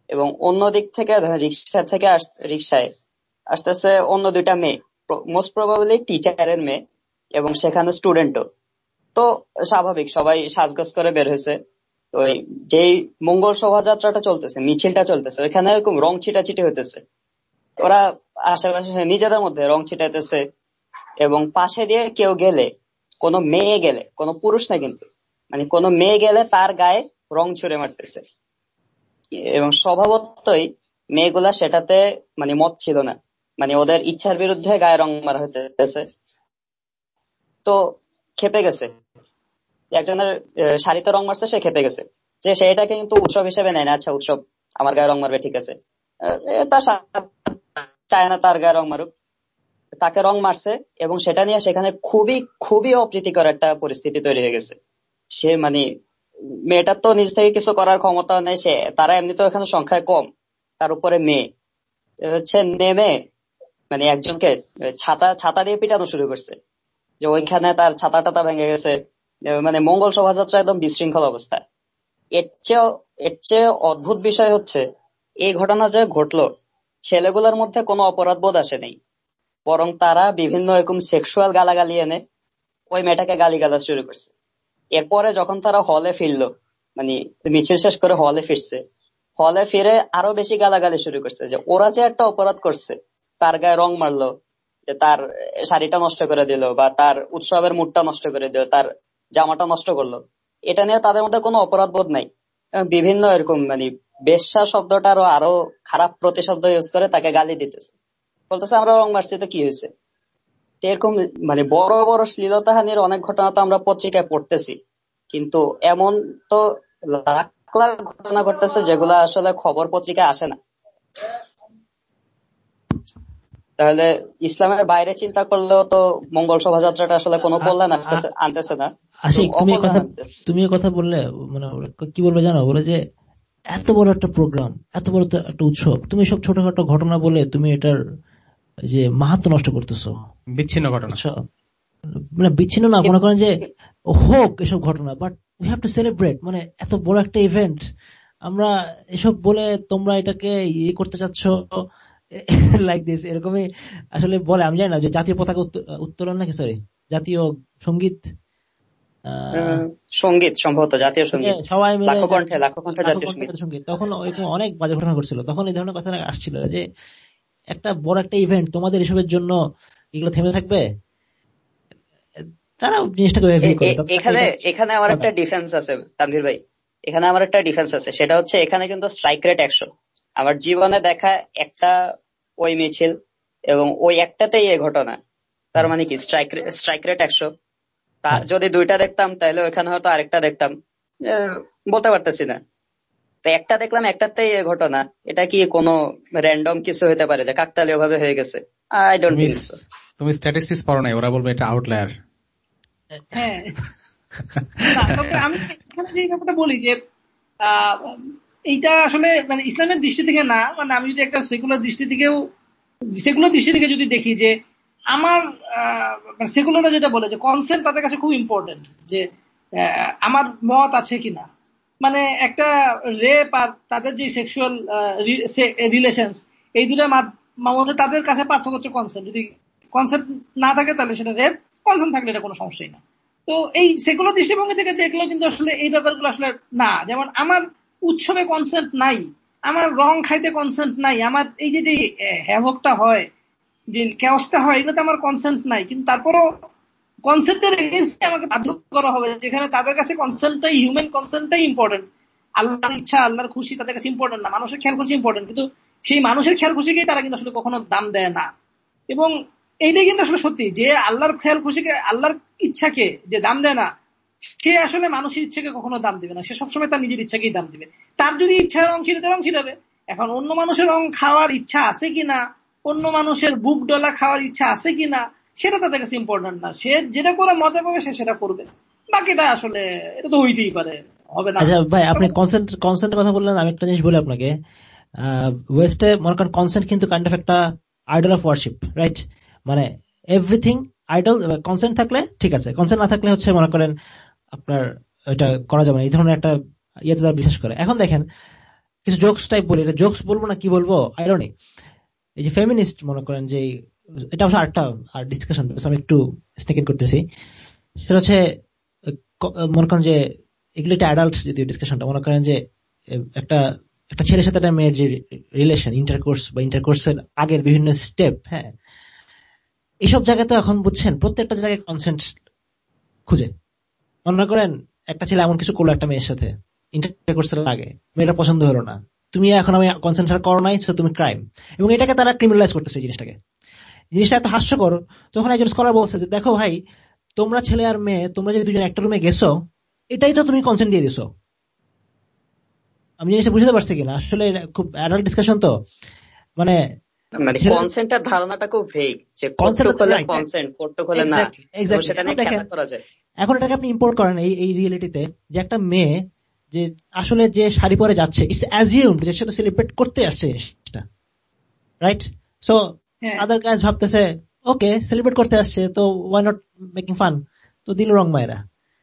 এবং অন্য দিক থেকে রিক্সা থেকে রিক্সায় আসতেছে অন্য দুইটা মেয়ে মোস্ট প্রবাবলি টিচারের মেয়ে এবং সেখানে স্টুডেন্টও তো স্বাভাবিক, সবাই সাজগাজ করে বের হয়েছে। ওই যেই মঙ্গল শোভাযাত্রাটা চলতেছে, মিছিলটা চলতেছে, ওইখানে এরকম রং ছিটাছিটি হইতেছে। ওরা আশেপাশে নিজেদের মধ্যে রং ছিটাইতেছে এবং পাশে দিয়ে কেউ গেলে, কোনো মেয়ে গেলে, কোনো পুরুষ না কিন্তু মানে কোনো মেয়ে গেলে তার গায়ে রং ছুড়ে মারতেছে। এবং স্বভাবতই মেয়েগুলা সেটাতে মানে মত ছিল না। মানে ওদের ইচ্ছার বিরুদ্ধে গায়ে রং মারা হইতেছে। তো খেপে গেছে। একজনের শাড়িতে রং মারছে, সে খেপে গেছে। যে সেটাকে কিন্তু উৎসব হিসেবে নেয় না আচ্ছা উৎসব, আমার গায়ে রং মারবে, ঠিক আছে। তার চায় না তার গায়ে রং মারুক। তাকে রং মারছে এবং সেটা নিয়ে সেখানে খুবই খুবই অপ্রীতিকর একটা পরিস্থিতি তৈরি হয়ে গেছে। সে মানে মেয়েটার তো নিজ থেকে কিছু করার ক্ষমতা নেই, সে, তারা এমনি তো এখানে সংখ্যায় কম। তার উপরে মেয়ে। হচ্ছে নেমে মানে একজনকে ছাতা ছাতা দিয়ে পিটানো শুরু করছে। যে ওইখানে তার ছাতা টাতা ভেঙে গেছে। মানে মঙ্গল শোভাযাত্রা একদম বিশৃঙ্খল অবস্থা। এর চেয়ে এর চেয়ে অদ্ভুত বিষয় হচ্ছে, এই ঘটনা যে ঘটলো, ছেলেগুলোর মধ্যে কোনো অপরাধ বোধ আসে নেই। বরং তারা বিভিন্ন এরকম সেক্সুয়াল গালাগালি এনে ওই মেয়েটাকে গালি গালা শুরু করছে। এরপরে যখন তারা হলে ফিরলো মানে মিছিল শেষ করে হলে ফিরছে হলে ফিরে আরও বেশি গালাগালি শুরু করছে যে ওরা যে একটা অপরাধ করছে, তার গায়ে রং মারলো, যে তার শাড়িটা নষ্ট করে দিল বা তার উৎসবের মুডটা নষ্ট করে দিল, তার জামাটা নষ্ট করল, এটা নিয়ে তাদের মধ্যে কোনো অপরাধ বোধ নাই। বিভিন্ন এরকম মানে বেশ্যা শব্দটারও আরও খারাপ প্রতিশব্দ ইউজ করে তাকে গালি দিতেছে। বলতেছে, আমরা রং মারছি, তো কি হয়েছে? এরকম মানে বড় বড় শ্লীলতাহানির অনেক ঘটনা তো আমরা পত্রিকায় পড়তেছি। কিন্তু এমন তো লাখ লাখ ঘটনা ঘটতেছে যেগুলা আসলে খবর পত্রিকায় আসে না। তাহলে ইসলামের বাইরে চিন্তা করলেও তো মঙ্গল শোভাযাত্রাটা আসলে কোনো কল্যাণ আসতেছে আনতেছে না। আশিক তুমি কথা তুমি কথা বললে মানে কি বলবে জানো? বলে যে এত বড় একটা প্রোগ্রাম এত বড় একটা উৎসব তুমি সব ছোটখাটো ঘটনা বলে তুমি এটার যে মাহাত্ম নষ্ট করতেছো। বিচ্ছিন্ন ঘটনা। মানে বিচ্ছিন্ন না মনে করেন যে হোক এসব ঘটনা but we have to celebrate মানে এত বড় একটা ইভেন্ট আমরা এসব বলে তোমরা এটাকে ইয়ে করতে চাচ্ছ লাইক দিস এরকমই আসলে বলে আমি জানি না যে জাতীয় পতাকা উত্তোলন নাকি সরি জাতীয় সংগীত সংগীত সম্ভবত জাতীয় সংগীত সবাই মিলে কণ্ঠে কণ্ঠে জাতীয় সংগীত। তখন অনেক বাজে ঘটনা ঘটছিল। তখন এই ধরনের কথা আসছিল যে একটা বড় একটা ইভেন্ট তোমাদের এসবের জন্য এগুলো থেমে থাকবে? তারা জিনিসটাকে এখানে এখানে আমার একটা ডিফেন্স আছে তানভীর ভাই। এখানে আমার একটা ডিফেন্স আছে সেটা হচ্ছে এখানে কিন্তু স্ট্রাইক রেট একশো। আমার জীবনে দেখা একটা ওই মিছিল এবং ওই একটাতেই এই ঘটনা। তার মানে কি? স্ট্রাইক স্ট্রাইক রেট একশো। যদি দুইটা দেখতাম তাহলে ওইখানে হয়তো আরেকটা দেখতাম। বলতে পারতেছি না। তো একটা দেখলাম একটাতেই ঘটনা। এটা কি কোনো র্যান্ডম কিছু হতে পারে যে কাকতালীয় ভাবে হয়ে গেছে? আই ডোন্ট থিঙ্ক সো তুমি স্ট্যাটিস্টিক্স পড়ো নাই ওরা বলবে এটা আউটলায়ার হ্যাঁ। আমি যে ব্যাপারটা বলি যে এইটা আসলে মানে ইসলামের দৃষ্টি থেকে না মানে আমি যদি একটা সেকুলার দৃষ্টি থেকেও সেকুলার দৃষ্টি থেকে যদি দেখি যে আমার সেকুলাররা যেটা বলে যে কনসেন্ট তাদের কাছে খুব ইম্পর্টেন্ট যে আমার মত আছে কিনা। মানে একটা রেপ আর তাদের যে সেক্সুয়াল রিলেশন এই দুটোর মধ্যে তাদের কাছে পার্থক্য হচ্ছে কনসেন্ট যদি কনসেন্ট না থাকে তাহলে সেটা রেপ কনসেন্ট থাকলে এটা কোনো সমস্যাই না। তো এই সেকুলার দৃষ্টিভঙ্গি থেকে দেখলেও কিন্তু আসলে এই ব্যাপারগুলো আসলে না। যেমন আমার উৎসবে কনসেন্ট নাই, আমার রং খাইতে কনসেন্ট নাই, আমার এই যে যে হ্যাভকটা হয়, যে ক্যাওসটা হয়, এগুলোতে আমার কনসেন্ট নাই, কিন্তু তারপরও কনসেন্টের এগেনস্টে আমাকে বাধ্য করা হবে, যেখানে তাদের কাছে কনসেন্টটাই হিউম্যান কনসেন্টটাই ইম্পর্টেন্ট আল্লাহর ইচ্ছা, আল্লাহর খুশি তাদের কাছে ইম্পর্টেন্ট না, মানুষের খেয়াল খুশি ইম্পর্টেন্ট কিন্তু সেই মানুষের খেয়াল খুশিকেই তারা কিন্তু আসলে কখনো দাম দেয় না। এবং এইটাই কিন্তু আসলে সত্যি, যে আল্লাহর খেয়াল খুশিকে, আল্লাহর ইচ্ছাকে যে দাম দেয় না, সে আসলে মানুষের ইচ্ছাকে কখনো দাম দিবে না, সে সবসময় তার নিজের ইচ্ছাকেই দাম দিবে। তার যদি ইচ্ছা রং ছিটাতে রং ছিটাবে এখন অন্য মানুষের রং খাওয়ার ইচ্ছা আছে কিনা, অন্য মানুষের বুক ডলা খাওয়ার ইচ্ছা আছে কিনা সেটা তাদের কাছে ইম্পর্টেন্ট না। সে যেটা করে মজা পাবে, সে সেটা করবে। বাকিটা আসলে, এটা তো হইতেই পারে, হবে না। আচ্ছা ভাই, আপনি কনসেন্ট কনসেন্টের কথা বললেন, আমি একটা জিনিস বলি আপনাকে। ওয়েস্টে মনে করেন কনসেন্ট কিন্তু কাইন্ড অফ একটা আইডল অফ ওয়ার্শিপ রাইট মানে এভরিথিং আইডল কনসেন্ট থাকলে ঠিক আছে কনসেন্ট না থাকলে হচ্ছে মনে করেন আপনার এটা করা যাবে না। এই ধরনের একটা ইয়েতে তারা বিশ্বাস করে। এখন দেখেন, কিছু জোকস টাইপ বলি। এটা জোকস বলব না কি বলব? আইরনি এই যে ফেমিনিস্ট মনে করেন যে এটা অবশ্য আরেকটা, আর ডিসকাশন আমি একটু স্নেক করতেছি। সেটা হচ্ছে মনে করেন যে, এগুলো একটা অ্যাডাল্ট যদি ডিসকাশনটা মনে করেন যে একটা একটা ছেলের সাথে একটা মেয়ের যে রিলেশন ইন্টারকোর্স বা ইন্টারকোর্সের আগের বিভিন্ন স্টেপ হ্যাঁ এইসব তো এখন বুঝছেন, প্রত্যেকটা জায়গায় কনসেন্ট খুঁজে। মনে করেন, একটা ছেলে এমন কিছু করল একটা মেয়ের সাথে ইন্টারকোর্সের আগে, মেয়েটা পছন্দ হলো না। তুমি এখন আমি কনসেন্ট করো নাই তুমি ক্রাইম এবং এটাকে তারা ক্রিমিনালাইজ করতেছে জিনিসটাকে। জিনিসটা এত হাস্যকর। তখন একজন স্কলার বলছে যে দেখো ভাই তোমরা ছেলে আর মেয়ে তোমরা যদি দুজন একটা রুমে গেছো এটাই তো তুমি কনসেন্ট দিয়ে দিছো। আমি জিনিসটা বুঝতে পারছি কিনা? আসলে খুব অ্যাডাল্ট ডিসকাশন তো। মানে মানে কনসেন্টের ধারণাটা খুব ভেগ যে কতটুকু হলে কনসেন্ট কতটুকু হলে না। সেটা নিয়ে খেলা করা যায়। এখন এটাকে আপনি ইম্পোর্ট করেন এই এই রিয়েলিটিতে যে একটা মেয়ে যে আসলে যে শাড়ি পরে যাচ্ছে ইটস যে সে তো সেলিব্রেট করতে আসছে রাইট সো আদার গাইজ ভাবতেছে ওকে সেলিব্রেট করতে আসছে, তো ওয়াই নট মেকিং ফান তো দিল রং মায়েরা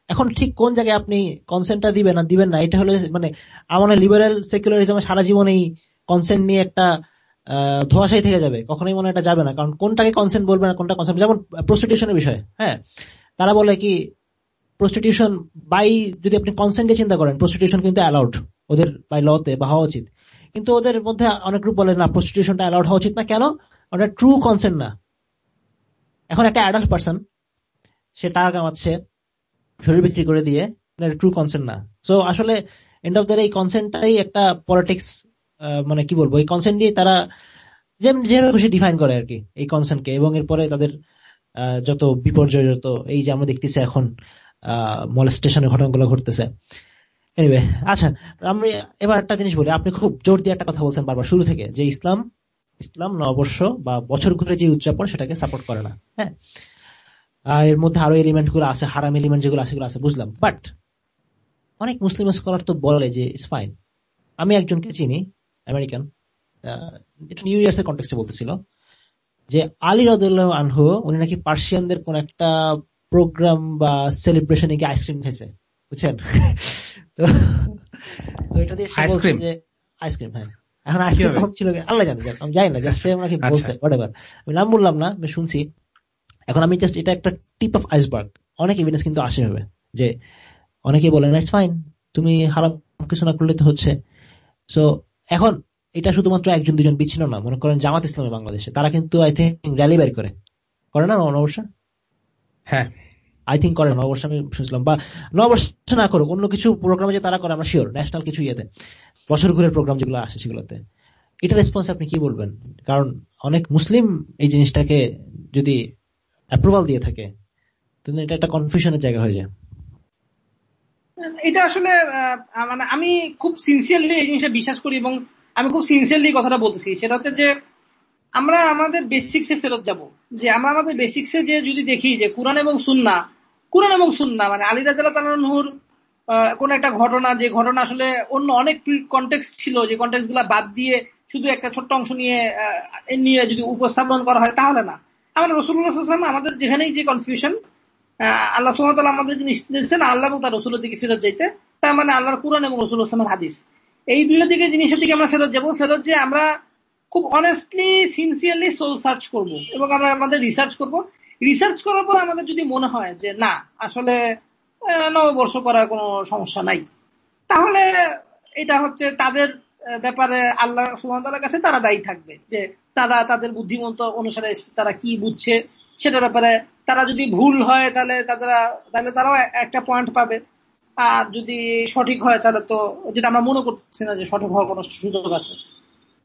এখন ঠিক কোন জায়গায় আপনি কনসেন্টটা দিবেন না দিবেন না, এটা হলে মানে আমার লিবারেল সেকুলারিজম সারা জীবন এই কনসেন্ট নিয়ে একটা ধোয়াশাই থেকে যাবে। কখনোই মনে এটা যাবে না। কারণ কোনটাকে কনসেন্ট বলবে না, কোনটা কনসেন্ট যেমন প্রস্টিটিউশনের বিষয়ে হ্যাঁ তারা বলে কি প্রস্টিটিউশন বাই যদি আপনি কনসেন্টে চিন্তা করেন প্রস্টিটিউশন কিন্তু অ্যালাউড ওদের বাই লতে বা হওয়া উচিত। কিন্তু ওদের মধ্যে অনেক গ্রুপ বলে, না প্রস্টিটিউশনটা অ্যালাউড হওয়া উচিত না। কেন? ওটা ট্রু কনসেন্ট না। এখন একটা অ্যাডাল্ট পার্সন সে টাকা কামাচ্ছে, শরীর বিক্রি করে দিয়ে ট্রু কনসেন্ট না। সো আসলে এন্ড অফ দ্য এই কনসেন্টটাই একটা পলিটিক্স মানে কি বলব, এই কনসেন্ট দিয়ে তারা যেভাবে খুশি ডিফাইন করে আর কি, এই কনসেন্টকে এবং এরপরে তাদের যত বিপর্যয়, যত এই যে আমরা দেখতেছি এখন মলেস্টেশনের ঘটনাগুলো ঘটতেছে। এনিওয়ে আচ্ছা আমি এবার একটা জিনিস বলি। আপনি খুব জোর দিয়ে একটা কথা বলছেন বারবার, শুরু থেকে, যে ইসলাম ইসলাম নববর্ষ বা বছর ঘুরে যে উদযাপন সেটাকে সাপোর্ট করে না। হ্যাঁ? এর মধ্যে আরও এলিমেন্টগুলো আছে হারাম এলিমেন্ট যেগুলো আছে সেগুলো আছে বুঝলাম। বাট অনেক মুসলিম স্কলার তো বলে যে ইটস ফাইন আমি একজনকে চিনি আমেরিকান এটা নিউ ইয়ার্স এর কন্টেক্সটে বলতেছিল যে আলী রদুল্লাহ আনহু উনি নাকি পার্সিয়ানদের কোন একটা প্রোগ্রাম বা সেলিব্রেশনে গিয়ে আইসক্রিম খেয়েছে বুঝছেন? তো এটা দিয়ে আইসক্রিম আইসক্রিম হ্যাঁ। এখন আইসক্রিম ছিল আল্লাহ জানে আমি জানি না জাস্ট সে নাকি আচ্ছা। বলছে হোয়াট আমি নাম বললাম না আমি শুনছি। এখন আমি জাস্ট এটা একটা টিপ অফ আইসবার্গ অনেক এভিডেন্স কিন্তু আসে হবে যে অনেকে বলে না ফাইন তুমি হারাম কিছু না করলে তো হচ্ছে। সো এখন এটা শুধুমাত্র একজন দুজন বিচ্ছিন্ন না মনে করেন জামাত ইসলামে বাংলাদেশে তারা কিন্তু আই থিঙ্ক র্যালি বের করে। করে না নববর্ষ হ্যাঁ। আই থিঙ্ক করে নববর্ষ আমি শুনছিলাম। বা নববর্ষ না করুক, অন্য কিছু প্রোগ্রামে যে তারা করে, আমরা শিওর ন্যাশনাল কিছু ইয়েতে। বছর ঘুরের প্রোগ্রাম যেগুলো আসে সেগুলোতে। এটা রেসপন্স আপনি কি বলবেন? কারণ অনেক মুসলিম এই জিনিসটাকে যদি অ্যাপ্রুভাল দিয়ে থাকে, তাহলে এটা একটা কনফিউশনের জায়গা হয়ে যায়। এটা আসলে মানে আমি খুব সিনসিয়ারলি এই জিনিসটা বিশ্বাস করি এবং আমি খুব সিনসিয়ারলি কথাটা বলতেছি। সেটা হচ্ছে যে, আমরা আমাদের বেসিক্সে ফেরত যাব। যে আমরা আমাদের বেসিক্সে যে যদি দেখি যে কোরআন এবং সুন্না কোরআন এবং সুন্না মানে আলী রাজা তালাহুর কোন একটা ঘটনা, যে ঘটনা আসলে অন্য অনেক কন্টেক্স ছিল, যে কন্টেক্সগুলা বাদ দিয়ে শুধু একটা ছোট্ট অংশ নিয়ে নিয়ে যদি উপস্থাপন করা হয়, তাহলে না। আমরা রসুল্লাহাম আমাদের যেখানেই যে কনফিউশন আল্লাহ সুমতাল আমাদের নির্দেশ আল্লাহ এবং তার রসুলের দিকে ফেরত যাইতে, তার মানে আল্লাহর কোরআন এবং রসুল আসলামের হাদিস। এই দুইটা দিকে জিনিসের দিকে আমরা ফেরত যাব, ফেরত যে আমরা খুব অনেস্টলি সিনসিয়ারলি সোল সার্চ করব এবং আমরা আমাদের রিসার্চ করব রিসার্চ করার পর আমাদের যদি মনে হয় যে, না, আসলে নববর্ষ করার কোনো সমস্যা নাই। তাহলে এটা হচ্ছে তাদের ব্যাপারে আল্লাহ সুহামতাল্লাহ কাছে তারা দায়ী থাকবে যে, তারা তাদের বুদ্ধিমন্ত অনুসারে তারা কি বুঝছে সেটার ব্যাপারে তারা যদি ভুল হয় তাহলে তারা তাহলে তারাও একটা পয়েন্ট পাবে। আর যদি সঠিক হয় তাহলে তো, যেটা আমরা মনে করতেছি না যে সঠিক হওয়ার কোনো সুযোগ আছে।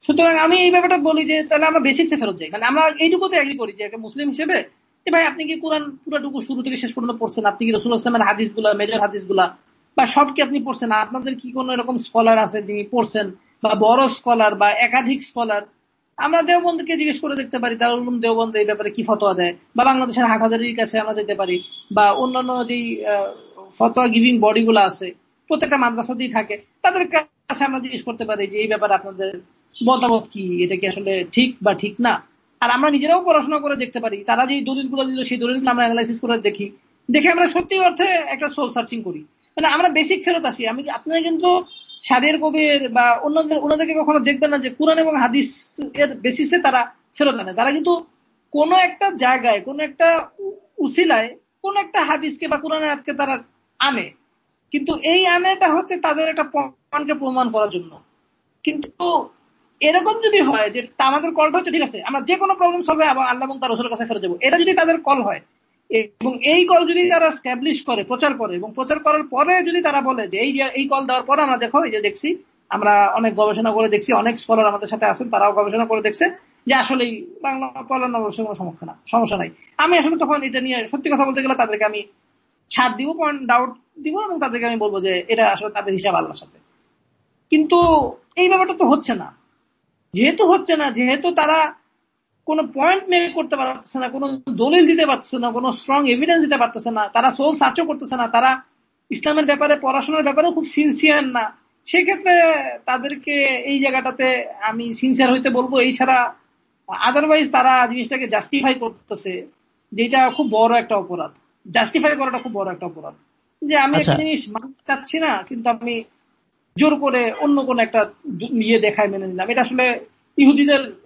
সুতরাং আমি এই ব্যাপারটা বলি যে, তাহলে আমরা বেসিক্সে ফেরত যাই। মানে আমরা এইটুকুতে এগ্রি করি যে, একটা মুসলিম হিসেবে ভাই আপনি কি কোরআন পুরোটুকু শুরু থেকে শেষ পর্যন্ত পড়ছেন? আপনি কি রসুল আসলামের হাদিসগুলা মেজর হাদিসগুলা বা সব কি আপনি পড়ছেন? আপনাদের কি কোন এরকম স্কলার আছে যিনি পড়ছেন, বা বড় স্কলার বা একাধিক স্কলার আমরা দেওবন্ধকে জিজ্ঞেস করে দেখতে পারি, তার দেওবন্ধ এই ব্যাপারে কি ফতোয়া দেয়? বা বাংলাদেশের হাট হাজারির কাছে আমরা যেতে পারি, বা অন্যান্য যেই ফতোয়া গিভিং বডি গুলো আছে, প্রত্যেকটা মাদ্রাসাতেই থাকে, তাদের কাছে আমরা জিজ্ঞেস করতে পারি যে এই ব্যাপারে আপনাদের মতামত কি? এটা কি আসলে ঠিক বা ঠিক না? আর আমরা নিজেরাও পড়াশোনা করে দেখতে পারি। তারা যে দলিলগুলো দিল, সেই দলিলগুলো আমরা অ্যানালাইসিস করে দেখি। দেখে আমরা সত্যি অর্থে একটা সোল সার্চিং করি। মানে আমরা বেসিক ফেরত আসি। আমি আপনাদের কিন্তু সাদের কবির বা অন্যদের ওনাদেরকে কখনো দেখবেন না যে কোরআন এবং হাদিস এর বেসিসে তারা ফেরত আনে। তারা কিন্তু কোন একটা জায়গায়, কোন একটা উসিলায়, কোন একটা হাদিসকে বা কোরআন হাতকে তারা আনে। কিন্তু এই আনেটা হচ্ছে তাদের একটা পয়েন্টকে প্রমাণ করার জন্য। কিন্তু এরকম যদি হয় যে আমাদের কলটা হচ্ছে, ঠিক আছে, আমরা যে কোনো প্রবলেম সলভে আল্লাহ এবং তার রসুলের কাছে ফেরত যাব। এটা যদি তাদের কল হয়, এবং এই কল যদি তারা স্ট্যাবলিশ করে, প্রচার করে, এবং প্রচার করার পরে যদি তারা বলে যে, এই এই কল দেওয়ার পরে আমরা দেখো, এই যে দেখছি, আমরা অনেক গবেষণা করে দেখছি, অনেক স্কলার আমাদের সাথে আছেন, তারাও গবেষণা করে দেখছে যে আসলে বাংলা পড়ার অবশ্যই কোনো সমস্যা না, সমস্যা নাই। আমি আসলে তখন এটা নিয়ে সত্যি কথা বলতে গেলে তাদেরকে আমি ছাড় দিব পয়েন্ট ডাউট দিব, এবং তাদেরকে আমি বলব যে, এটা আসলে তাদের হিসাব আল্লাহর সাথে। কিন্তু এই ব্যাপারটা তো হচ্ছে না। যেহেতু হচ্ছে না যেহেতু তারা কোনো পয়েন্ট মেক করতে পারতেছে না কোনো দলিল দিতে পারতেছে না কোনো স্ট্রং এভিডেন্স দিতে পারতেছে না তারা সোল সার্চও করতেছে না তারা ইসলামের ব্যাপারে পড়াশোনার ব্যাপারে খুব সিনসিয়ার না। সেক্ষেত্রে তাদেরকে এই জায়গাটাতে আমি সিনসিয়ার হইতে বলব এই ছাড়া আদারওয়াইজ তারা জিনিসটাকে জাস্টিফাই করতেছে যেটা খুব বড় একটা অপরাধ। জাস্টিফাই করাটা খুব বড় একটা অপরাধ। যে আমি একটা আচ্ছা। জিনিস মানতে চাচ্ছি না কিন্তু আমি জোর করে অন্য কোন একটা ইয়ে দেখায় মেনে নিলাম। এটা আসলে ইহুদিদের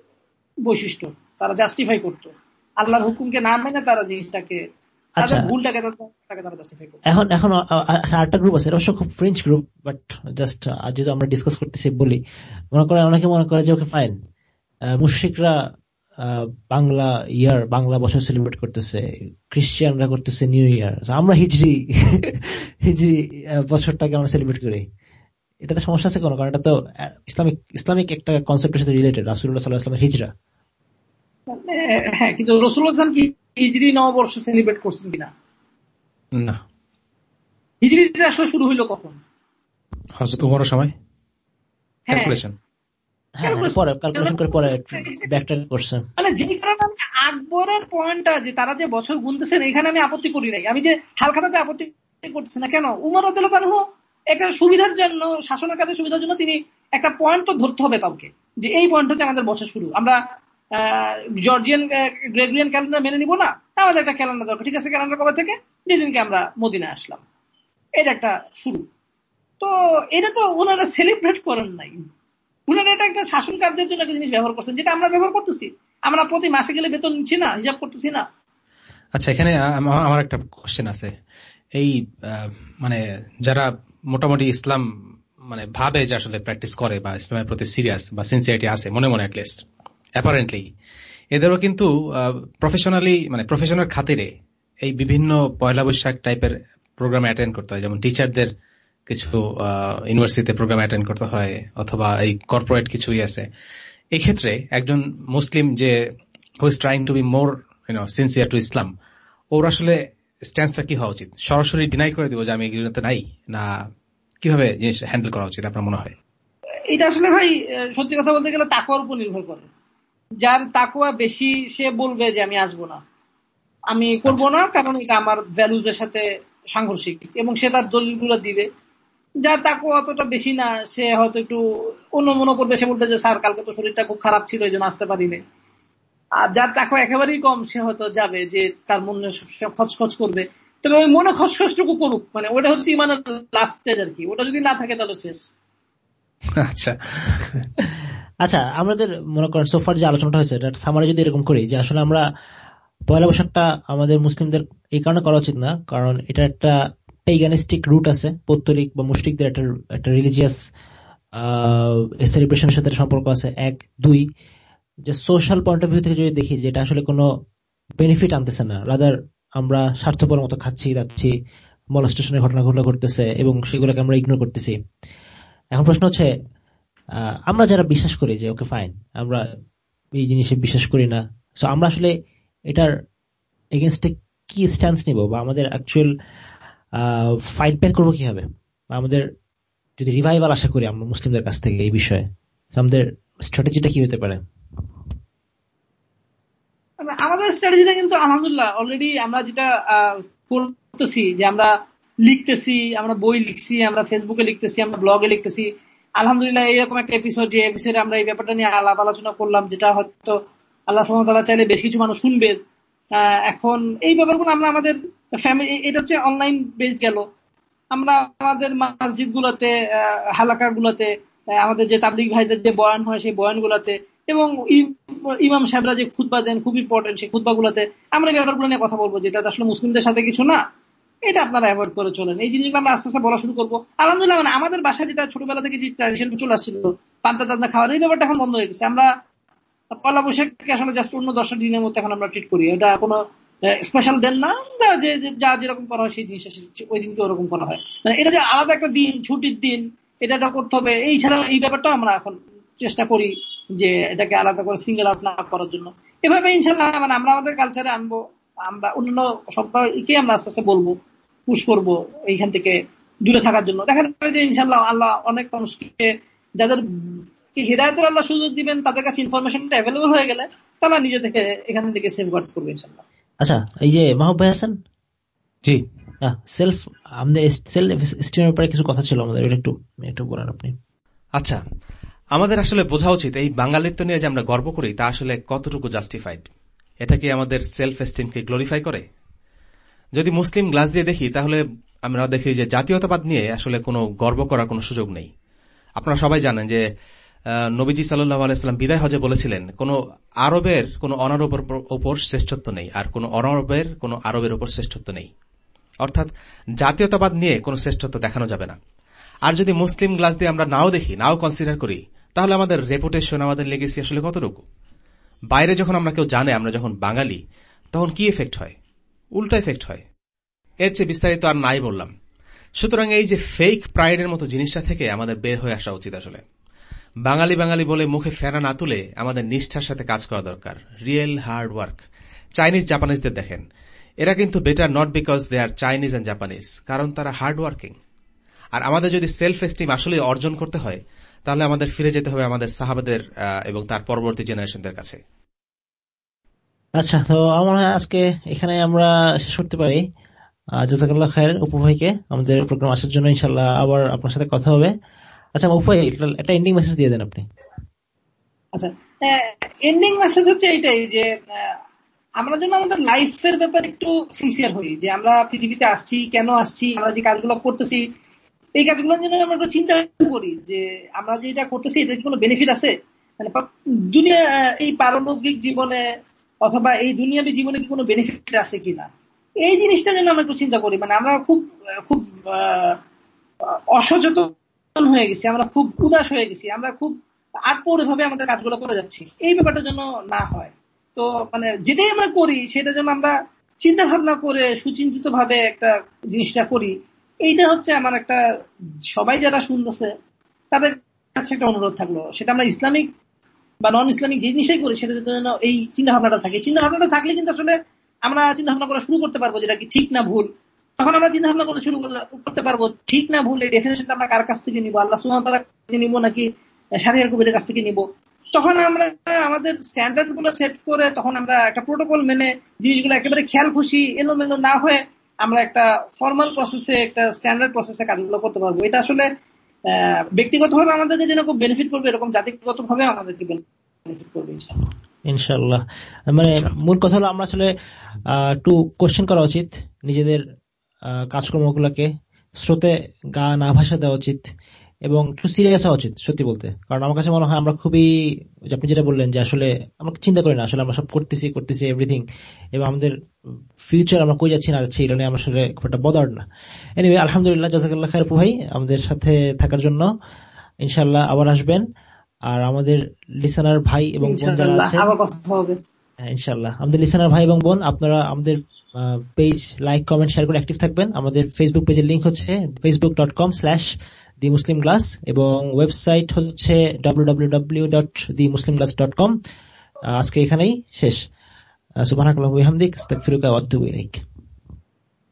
বৈশিষ্ট্য। তারা জাস্টিফাই করতো। আল্লাহর হুকুমকে না মেনে তারা জিনিসটাকে তাদের। ভুলটাকে তাদের- তাকে তারা জাস্টিফাই করতো। এখন এখন আ- আ- আ- আরেকটা গ্রুপ আছে। অবশ্য খুব ফ্রেঞ্চ গ্রুপ বাট জাস্ট যেহেতু আমরা ডিসকাস করতেছি বলি। মনে করে অনেকে মনে করে যে ওকে ফাইন মুশ্রিকরা বাংলা ইয়ার বাংলা বছর সেলিব্রেট করতেছে। খ্রিস্টিয়ানরা করতেছে নিউ ইয়ার আমরা হিজরি হিজরি বছরটাকে আমরা সেলিব্রেট করি। এটাতে সমস্যা আছে কোনো? কারণ এটা তো ইসলামিক ইসলামিক একটা কনসেপ্টের সাথে রিলেটেড রাসুল্লাহ সাল্লাহ ইসলামের হিজরা। হ্যাঁ কিন্তু রসুল হাসান কি হিজরি নববর্ষ সেলিব্রেট করছেন কিনা? না। হিজরিটা আসলে শুরু হইল কখন? হজরত উমরের সময়? হ্যাঁ। ক্যালকুলেশন হ্যাঁ Calculation- পরে ক্যালকুলেশন করে পরে ব্যাকট্র্যাক করছে। মানে যে কারণে আমি আকবরের পয়েন্টটা যে তারা যে বছর গুনতেছেন এখানে আমি আপত্তি করি নাই। আমি যে হালখাতাতে আপত্তি করতেছি না কেন? উমর আদালতানহ একটা সুবিধার জন্য, শাসনের কাজে সুবিধার জন্য তিনি একটা পয়েন্ট তো ধরতে হবে কাউকে, যে এই পয়েন্ট হচ্ছে আমাদের বছর শুরু। আমরা জর্জিয়ান গ্রেগরিয়ান ক্যালেন্ডার মেনে নিব না আমাদের একটা ক্যালেন্ডার দরকার। ঠিক আছে ক্যালেন্ডার কবে থেকে? যেদিনকে আমরা মদিনায় আসলাম। এটা একটা শুরু। তো এটা তো ওনারা সেলিব্রেট করেন নাই। উনারা এটা একটা শাসন কার্যের জন্য একটা জিনিস ব্যবহার করছেন, যেটা আমরা ব্যবহার করতেছি। আমরা প্রতি মাসে গেলে বেতন নিচ্ছি না, হিসাব করতেছি না। আচ্ছা এখানে আমার একটা কোশ্চেন আছে। এই মানে যারা মোটামুটি ইসলাম মানে ভাবে যে আসলে প্র্যাকটিস করে বা ইসলামের প্রতি সিরিয়াস বা সিনসিয়ারিটি আছে, মনে মনে অ্যাটলিস্ট অ্যাপারেন্টলি এদেরও কিন্তু প্রফেশনালি মানে প্রফেশনাল খাতিরে এই বিভিন্ন পয়লা বৈশাখ টাইপের প্রোগ্রাম অ্যাটেন্ড করতে হয়। যেমন টিচারদের কিছু ইউনিভার্সিটিতে প্রোগ্রাম অ্যাটেন্ড করতে হয়, অথবা এই কর্পোরেট কিছুই আছে। এই ক্ষেত্রে একজন মুসলিম যে who is trying to be more you know sincere to Islam ওর আসলে স্ট্যান্সটা কি হওয়া উচিত? সরাসরি ডিনাই করে দিব যে আমি এগুলোতে নাই না কীভাবে জিনিস হ্যান্ডেল করা উচিত আপনার মনে হয়? এটা আসলে ভাই সত্যি কথা বলতে গেলে তাকুয়ার উপর নির্ভর করে। যার তাকুয়া বেশি সে বলবে যে আমি আসব না। আমি করব না কারণ এটা আমার ভ্যালুজ এর সাথে সাংঘর্ষিক এবং সে তার দলিলগুলো দিবে। যার তাকুয়া অতটা বেশি না সে হয়তো একটু অন্য মনে করবে সে বলতে যে স্যার কালকে তো শরীরটা খুব খারাপ ছিল এই জন্য আসতে পারিনি। আর যার তাকুয়া একেবারেই কম সে হয়তো যাবে যে তার মনে খচখচ করবে। তবে ওই মনে খচখচটুকু করুক মানে ওটা হচ্ছে ইমানের লাস্ট স্টেজ আর কি। ওটা যদি না থাকে তাহলে শেষ। আচ্ছা। আচ্ছা আমাদের মনে করেন সোফার যে আলোচনাটা হয়েছে এটা সামারে যদি এরকম করি যে আসলে আমরা পয়লা বৈশাখটা আমাদের মুসলিমদের এই কারণে করা উচিত না কারণ এটা একটা পেগানিস্টিক রুট আছে পৌত্তলিক বা মুসলিকদের একটা একটা রিলিজিয়াস সেলিব্রেশনের সাথে সম্পর্ক আছে। এক দুই যে সোশ্যাল পয়েন্ট অফ ভিউ থেকে যদি দেখি যে এটা আসলে কোনো বেনিফিট আনতেছে না রাদার আমরা স্বার্থপর মতো খাচ্ছি যাচ্ছি মলস্টেশনের ঘটনা ঘটনা ঘটতেছে এবং সেগুলোকে আমরা ইগনোর করতেছি। এখন প্রশ্ন হচ্ছে আমরা যারা বিশ্বাস করি যে ওকে ফাইন আমরা এই জিনিসে বিশ্বাস করি না সো আমরা আসলে এটার এগেনস্টে কি স্ট্যান্স নিব বা আমাদের অ্যাকচুয়াল ফাইট ব্যাক করব কীভাবে? বা আমাদের যদি রিভাইভাল আশা করি আমরা মুসলিমদের কাছ থেকে এই বিষয়ে আমাদের স্ট্র্যাটেজিটা কি হতে পারে? আমাদের স্ট্র্যাটেজিটা কিন্তু আলহামদুলিল্লাহ অলরেডি আমরা যেটা করতেছি যে আমরা লিখতেছি, আমরা বই লিখছি, আমরা ফেসবুকে লিখতেছি, আমরা ব্লগে লিখতেছি। আলহামদুলিল্লাহ এইরকম একটা এপিসোড যে এপিসোডে আমরা এই ব্যাপারটা নিয়ে আলাপ আলোচনা করলাম, যেটা হয়তো আল্লাহ সুমতাল্লাহ চাইলে বেশ কিছু মানুষ শুনবে। এখন এই ব্যাপারগুলো আমরা আমাদের ফ্যামিলি এটা হচ্ছে অনলাইন বেসড গেল। আমরা আমাদের মসজিদ গুলোতে হালাকা গুলোতে আমাদের যে তাবলিক ভাইদের যে বয়ান হয়, সেই বয়ান গুলাতে এবং ইমাম সাহেবরা যে খুতবা দেন খুব ইম্পর্টেন্ট সেই খুতবা গুলাতে আমরা ব্যাপারগুলো নিয়ে কথা বলব, যেটা আসলে মুসলিমদের সাথে কিছু না, এটা আপনারা অ্যাভয়েড করে চলেন। এই জিনিসগুলো আমরা আস্তে আস্তে বলা শুরু করব। আলহামদুলিল্লাহ মানে আমাদের বাসায় যেটা ছোটবেলা থেকে যে ট্র্যাডিশন চলে আসছিল, পান্তা টান্তা খাওয়ার, এই ব্যাপারটা এখন বন্ধ হয়ে গেছে। আমরা পয়লা বৈশাখকে আসলে জাস্ট অন্য দশটা দিনের মধ্যে এখন আমরা ট্রিট করি। এটা কোনো স্পেশাল দেন না। যা, যে, যে- যেরকম করা হয় সেই জিনিসটা ওই দিনকে ওরকম করা হয়। মানে এটা যে আলাদা একটা দিন, ছুটির দিন, এটা করতে হবে, এই ছাড়া এই ব্যাপারটা আমরা এখন চেষ্টা করি যে এটাকে আলাদা করে সিঙ্গেল আউট না করার জন্য। এভাবে ইনশাল্লাহ মানে আমরা আমাদের কালচারে আনব আমরা অন্য সবাইকে আমরা আস্তে আস্তে বলব পুশ করব এইখান থেকে দূরে থাকার জন্য। দেখা যাবে যে ইনশাল্লাহ আল্লাহ অনেক মানুষকে যাদের হৃদায়তের আল্লাহ সুযোগ দিবেন তাদের কাছে ইনফরমেশনটা অ্যাভেলেবল হয়ে গেলে তারা নিজে থেকে এখান থেকে সেভ গার্ড করবে ইনশাল্লাহ। আচ্ছা এই যে মাহবুব ভাই আছেন? জি। সেলফ আমাদের সেলফ স্টিমের ব্যাপারে কিছু কথা ছিল আমাদের একটু একটু বলেন আপনি। আচ্ছা আমাদের আসলে বোঝা উচিত এই বাঙালিত্ব নিয়ে যে আমরা গর্ব করি, তা আসলে কতটুকু জাস্টিফাইড এটা কি আমাদের সেলফ এস্টিমকে গ্লোরিফাই করে? যদি মুসলিম গ্লাস দিয়ে দেখি, তাহলে আমরা দেখি যে জাতীয়তাবাদ নিয়ে আসলে কোনো গর্ব করার কোনো সুযোগ নেই। আপনারা সবাই জানেন যে নবীজি সাল্লাহ আলাইস্লাম বিদায় হজে বলেছিলেন, কোন আরবের, কোন অনারবের ওপর শ্রেষ্ঠত্ব নেই, আর কোন অনারবের, কোন আরবের ওপর শ্রেষ্ঠত্ব নেই। অর্থাৎ জাতীয়তাবাদ নিয়ে কোনো শ্রেষ্ঠত্ব দেখানো যাবে না। আর যদি মুসলিম গ্লাস দিয়ে আমরা নাও দেখি, নাও কনসিডার করি তাহলে আমাদের রেপুটেশন আমাদের লেগেসি আসলে কতটুকু? বাইরে যখন আমরা কেউ জানে, আমরা যখন বাঙালি, তখন কি এফেক্ট হয়? উল্টা এফেক্ট হয়। এর চেয়ে বিস্তারিত আর নাই বললাম। সুতরাং এই যে ফেক প্রাইডের মতো জিনিসটা থেকে আমাদের বের হয়ে আসা উচিত আসলে। বাঙালি বাঙালি বলে মুখে ফেরা না তুলে আমাদের নিষ্ঠার সাথে কাজ করা দরকার। রিয়েল হার্ড ওয়ার্ক চাইনিজ জাপানিজদের দেখেন, এরা কিন্তু better not because they are Chinese and Japanese কারণ তারা হার্ড ওয়ার্কিং আর আমাদের যদি সেলফ এস্টিম আসলে অর্জন করতে হয় তাহলে আমাদের ফিরে যেতে হবে আমাদের সাহাবাদের এবং তার পরবর্তী জেনারেশনদের কাছে। আচ্ছা তো আমার আজকে এখানে আমরা শেষ করতে পারি। জাজাকাল্লাহ খায়ের উপভাইকে আমাদের প্রোগ্রাম আসার জন্য ইনশাল্লাহ আবার আপনার সাথে কথা হবে। আচ্ছা উপায় একটা এন্ডিং মেসেজ দিয়ে দেন আপনি। আচ্ছা এন্ডিং মেসেজ হচ্ছে এইটাই যে আমরা যেন আমাদের লাইফের ব্যাপারে একটু সিনসিয়ার হই যে আমরা পৃথিবীতে আসছি কেন আসছি আমরা যে কাজগুলো করতেছি এই কাজগুলো যেন আমরা একটু চিন্তা করি যে আমরা যে এটা করতেছি এটা কি কোনো বেনিফিট আছে? মানে দুনিয়া, এই পারলৌকিক জীবনে অথবা এই দুনিয়াবী জীবনে কি কোনো বেনিফিট আছে কিনা? এই জিনিসটা যেন আমরা একটু চিন্তা করি। মানে আমরা খুব খুব অসচেতন হয়ে গেছি, আমরা খুব উদাস হয়ে গেছি, আমরা খুব আটপৌড়ে ভাবে আমাদের কাজগুলো করে যাচ্ছি। এই ব্যাপারটা যেন না হয়। তো মানে যেটাই আমরা করি সেটা যেন আমরা চিন্তা ভাবনা করে সুচিন্তিত ভাবে একটা জিনিসটা করি। এইটা হচ্ছে আমার একটা, সবাই যারা শুনতেছে, তাদের কাছে একটা অনুরোধ থাকল। সেটা আমরা ইসলামিক বা নন ইসলামিক যে জিনিসই করি, সেটা যেন এই চিন্তা ভাবনাটা থাকে। চিন্তা ভাবনাটা থাকলে কিন্তু আসলে আমরা চিন্তা ভাবনা করা শুরু করতে পারব, যেটা কি ঠিক না ভুল। তখন আমরা চিন্তা ভাবনা করে শুরু করতে পারব, ঠিক না ভুল, এই ডেফিনেশনটা আমরা কার কাছ থেকে নিবো? আল্লাহ সুহান তারা নিবো নাকি সারিয়ার কবিরের কাছ থেকে নিবো? তখন আমরা আমাদের স্ট্যান্ডার্ডগুলো সেট করে তখন আমরা একটা প্রোটোকল মেনে জিনিসগুলো একেবারে খেয়াল খুশি, এলোমেলো না হয়ে আমরা একটা ফর্মাল প্রসেসে একটা স্ট্যান্ডার্ড প্রসেসে কাজগুলো করতে পারব। এটা আসলে ব্যক্তিগতভাবে আমাদেরকে যেন খুব বেনিফিট করবে এরকম জাতিগত ভাবে আমাদেরকে বেনিফিট করবে ইনশাল্লাহ মানে মূল কথা হলো আমরা আসলে একটু কোশ্চেন করা উচিত। নিজেদের কাজকর্মগুলোকে স্রোতে গা না ভাসা দেওয়া উচিত। এবং একটু সিরিয়াস হওয়া উচিত সত্যি বলতে। কারণ আমার কাছে মনে হয় আমরা খুবই আপনি যেটা বললেন যে আসলে আমরা চিন্তা করি না আসলে আমরা সব করতেছি করতেছি এভরিথিং এবং আমাদের ফিউচার আমরা কই যাচ্ছি না যাচ্ছি এটা নিয়ে আমরা আসলে খুব একটা বদার না। এনিওয়ে আলহামদুলিল্লাহ জাজাকাল্লাহ খায়ের ভাই আমাদের সাথে থাকার জন্য ইনশাল্লাহ আবার আসবেন। আর আমাদের লিসানার ভাই এবং বোন যারা আছে হ্যাঁ, ইনশাল্লাহ আমাদের লিসানার ভাই এবং বোন আপনারা আমাদের পেজ লাইক কমেন্ট শেয়ার করে অ্যাক্টিভ থাকবেন। আমাদের ফেসবুক পেজের লিঙ্ক হচ্ছে Facebook dot com slash the Muslim glass এবং ওয়েবসাইট হচ্ছে ডাব্লিউ আজকে এখানেই শেষ। সুবাহ ফিরুকা অদ্দুবিক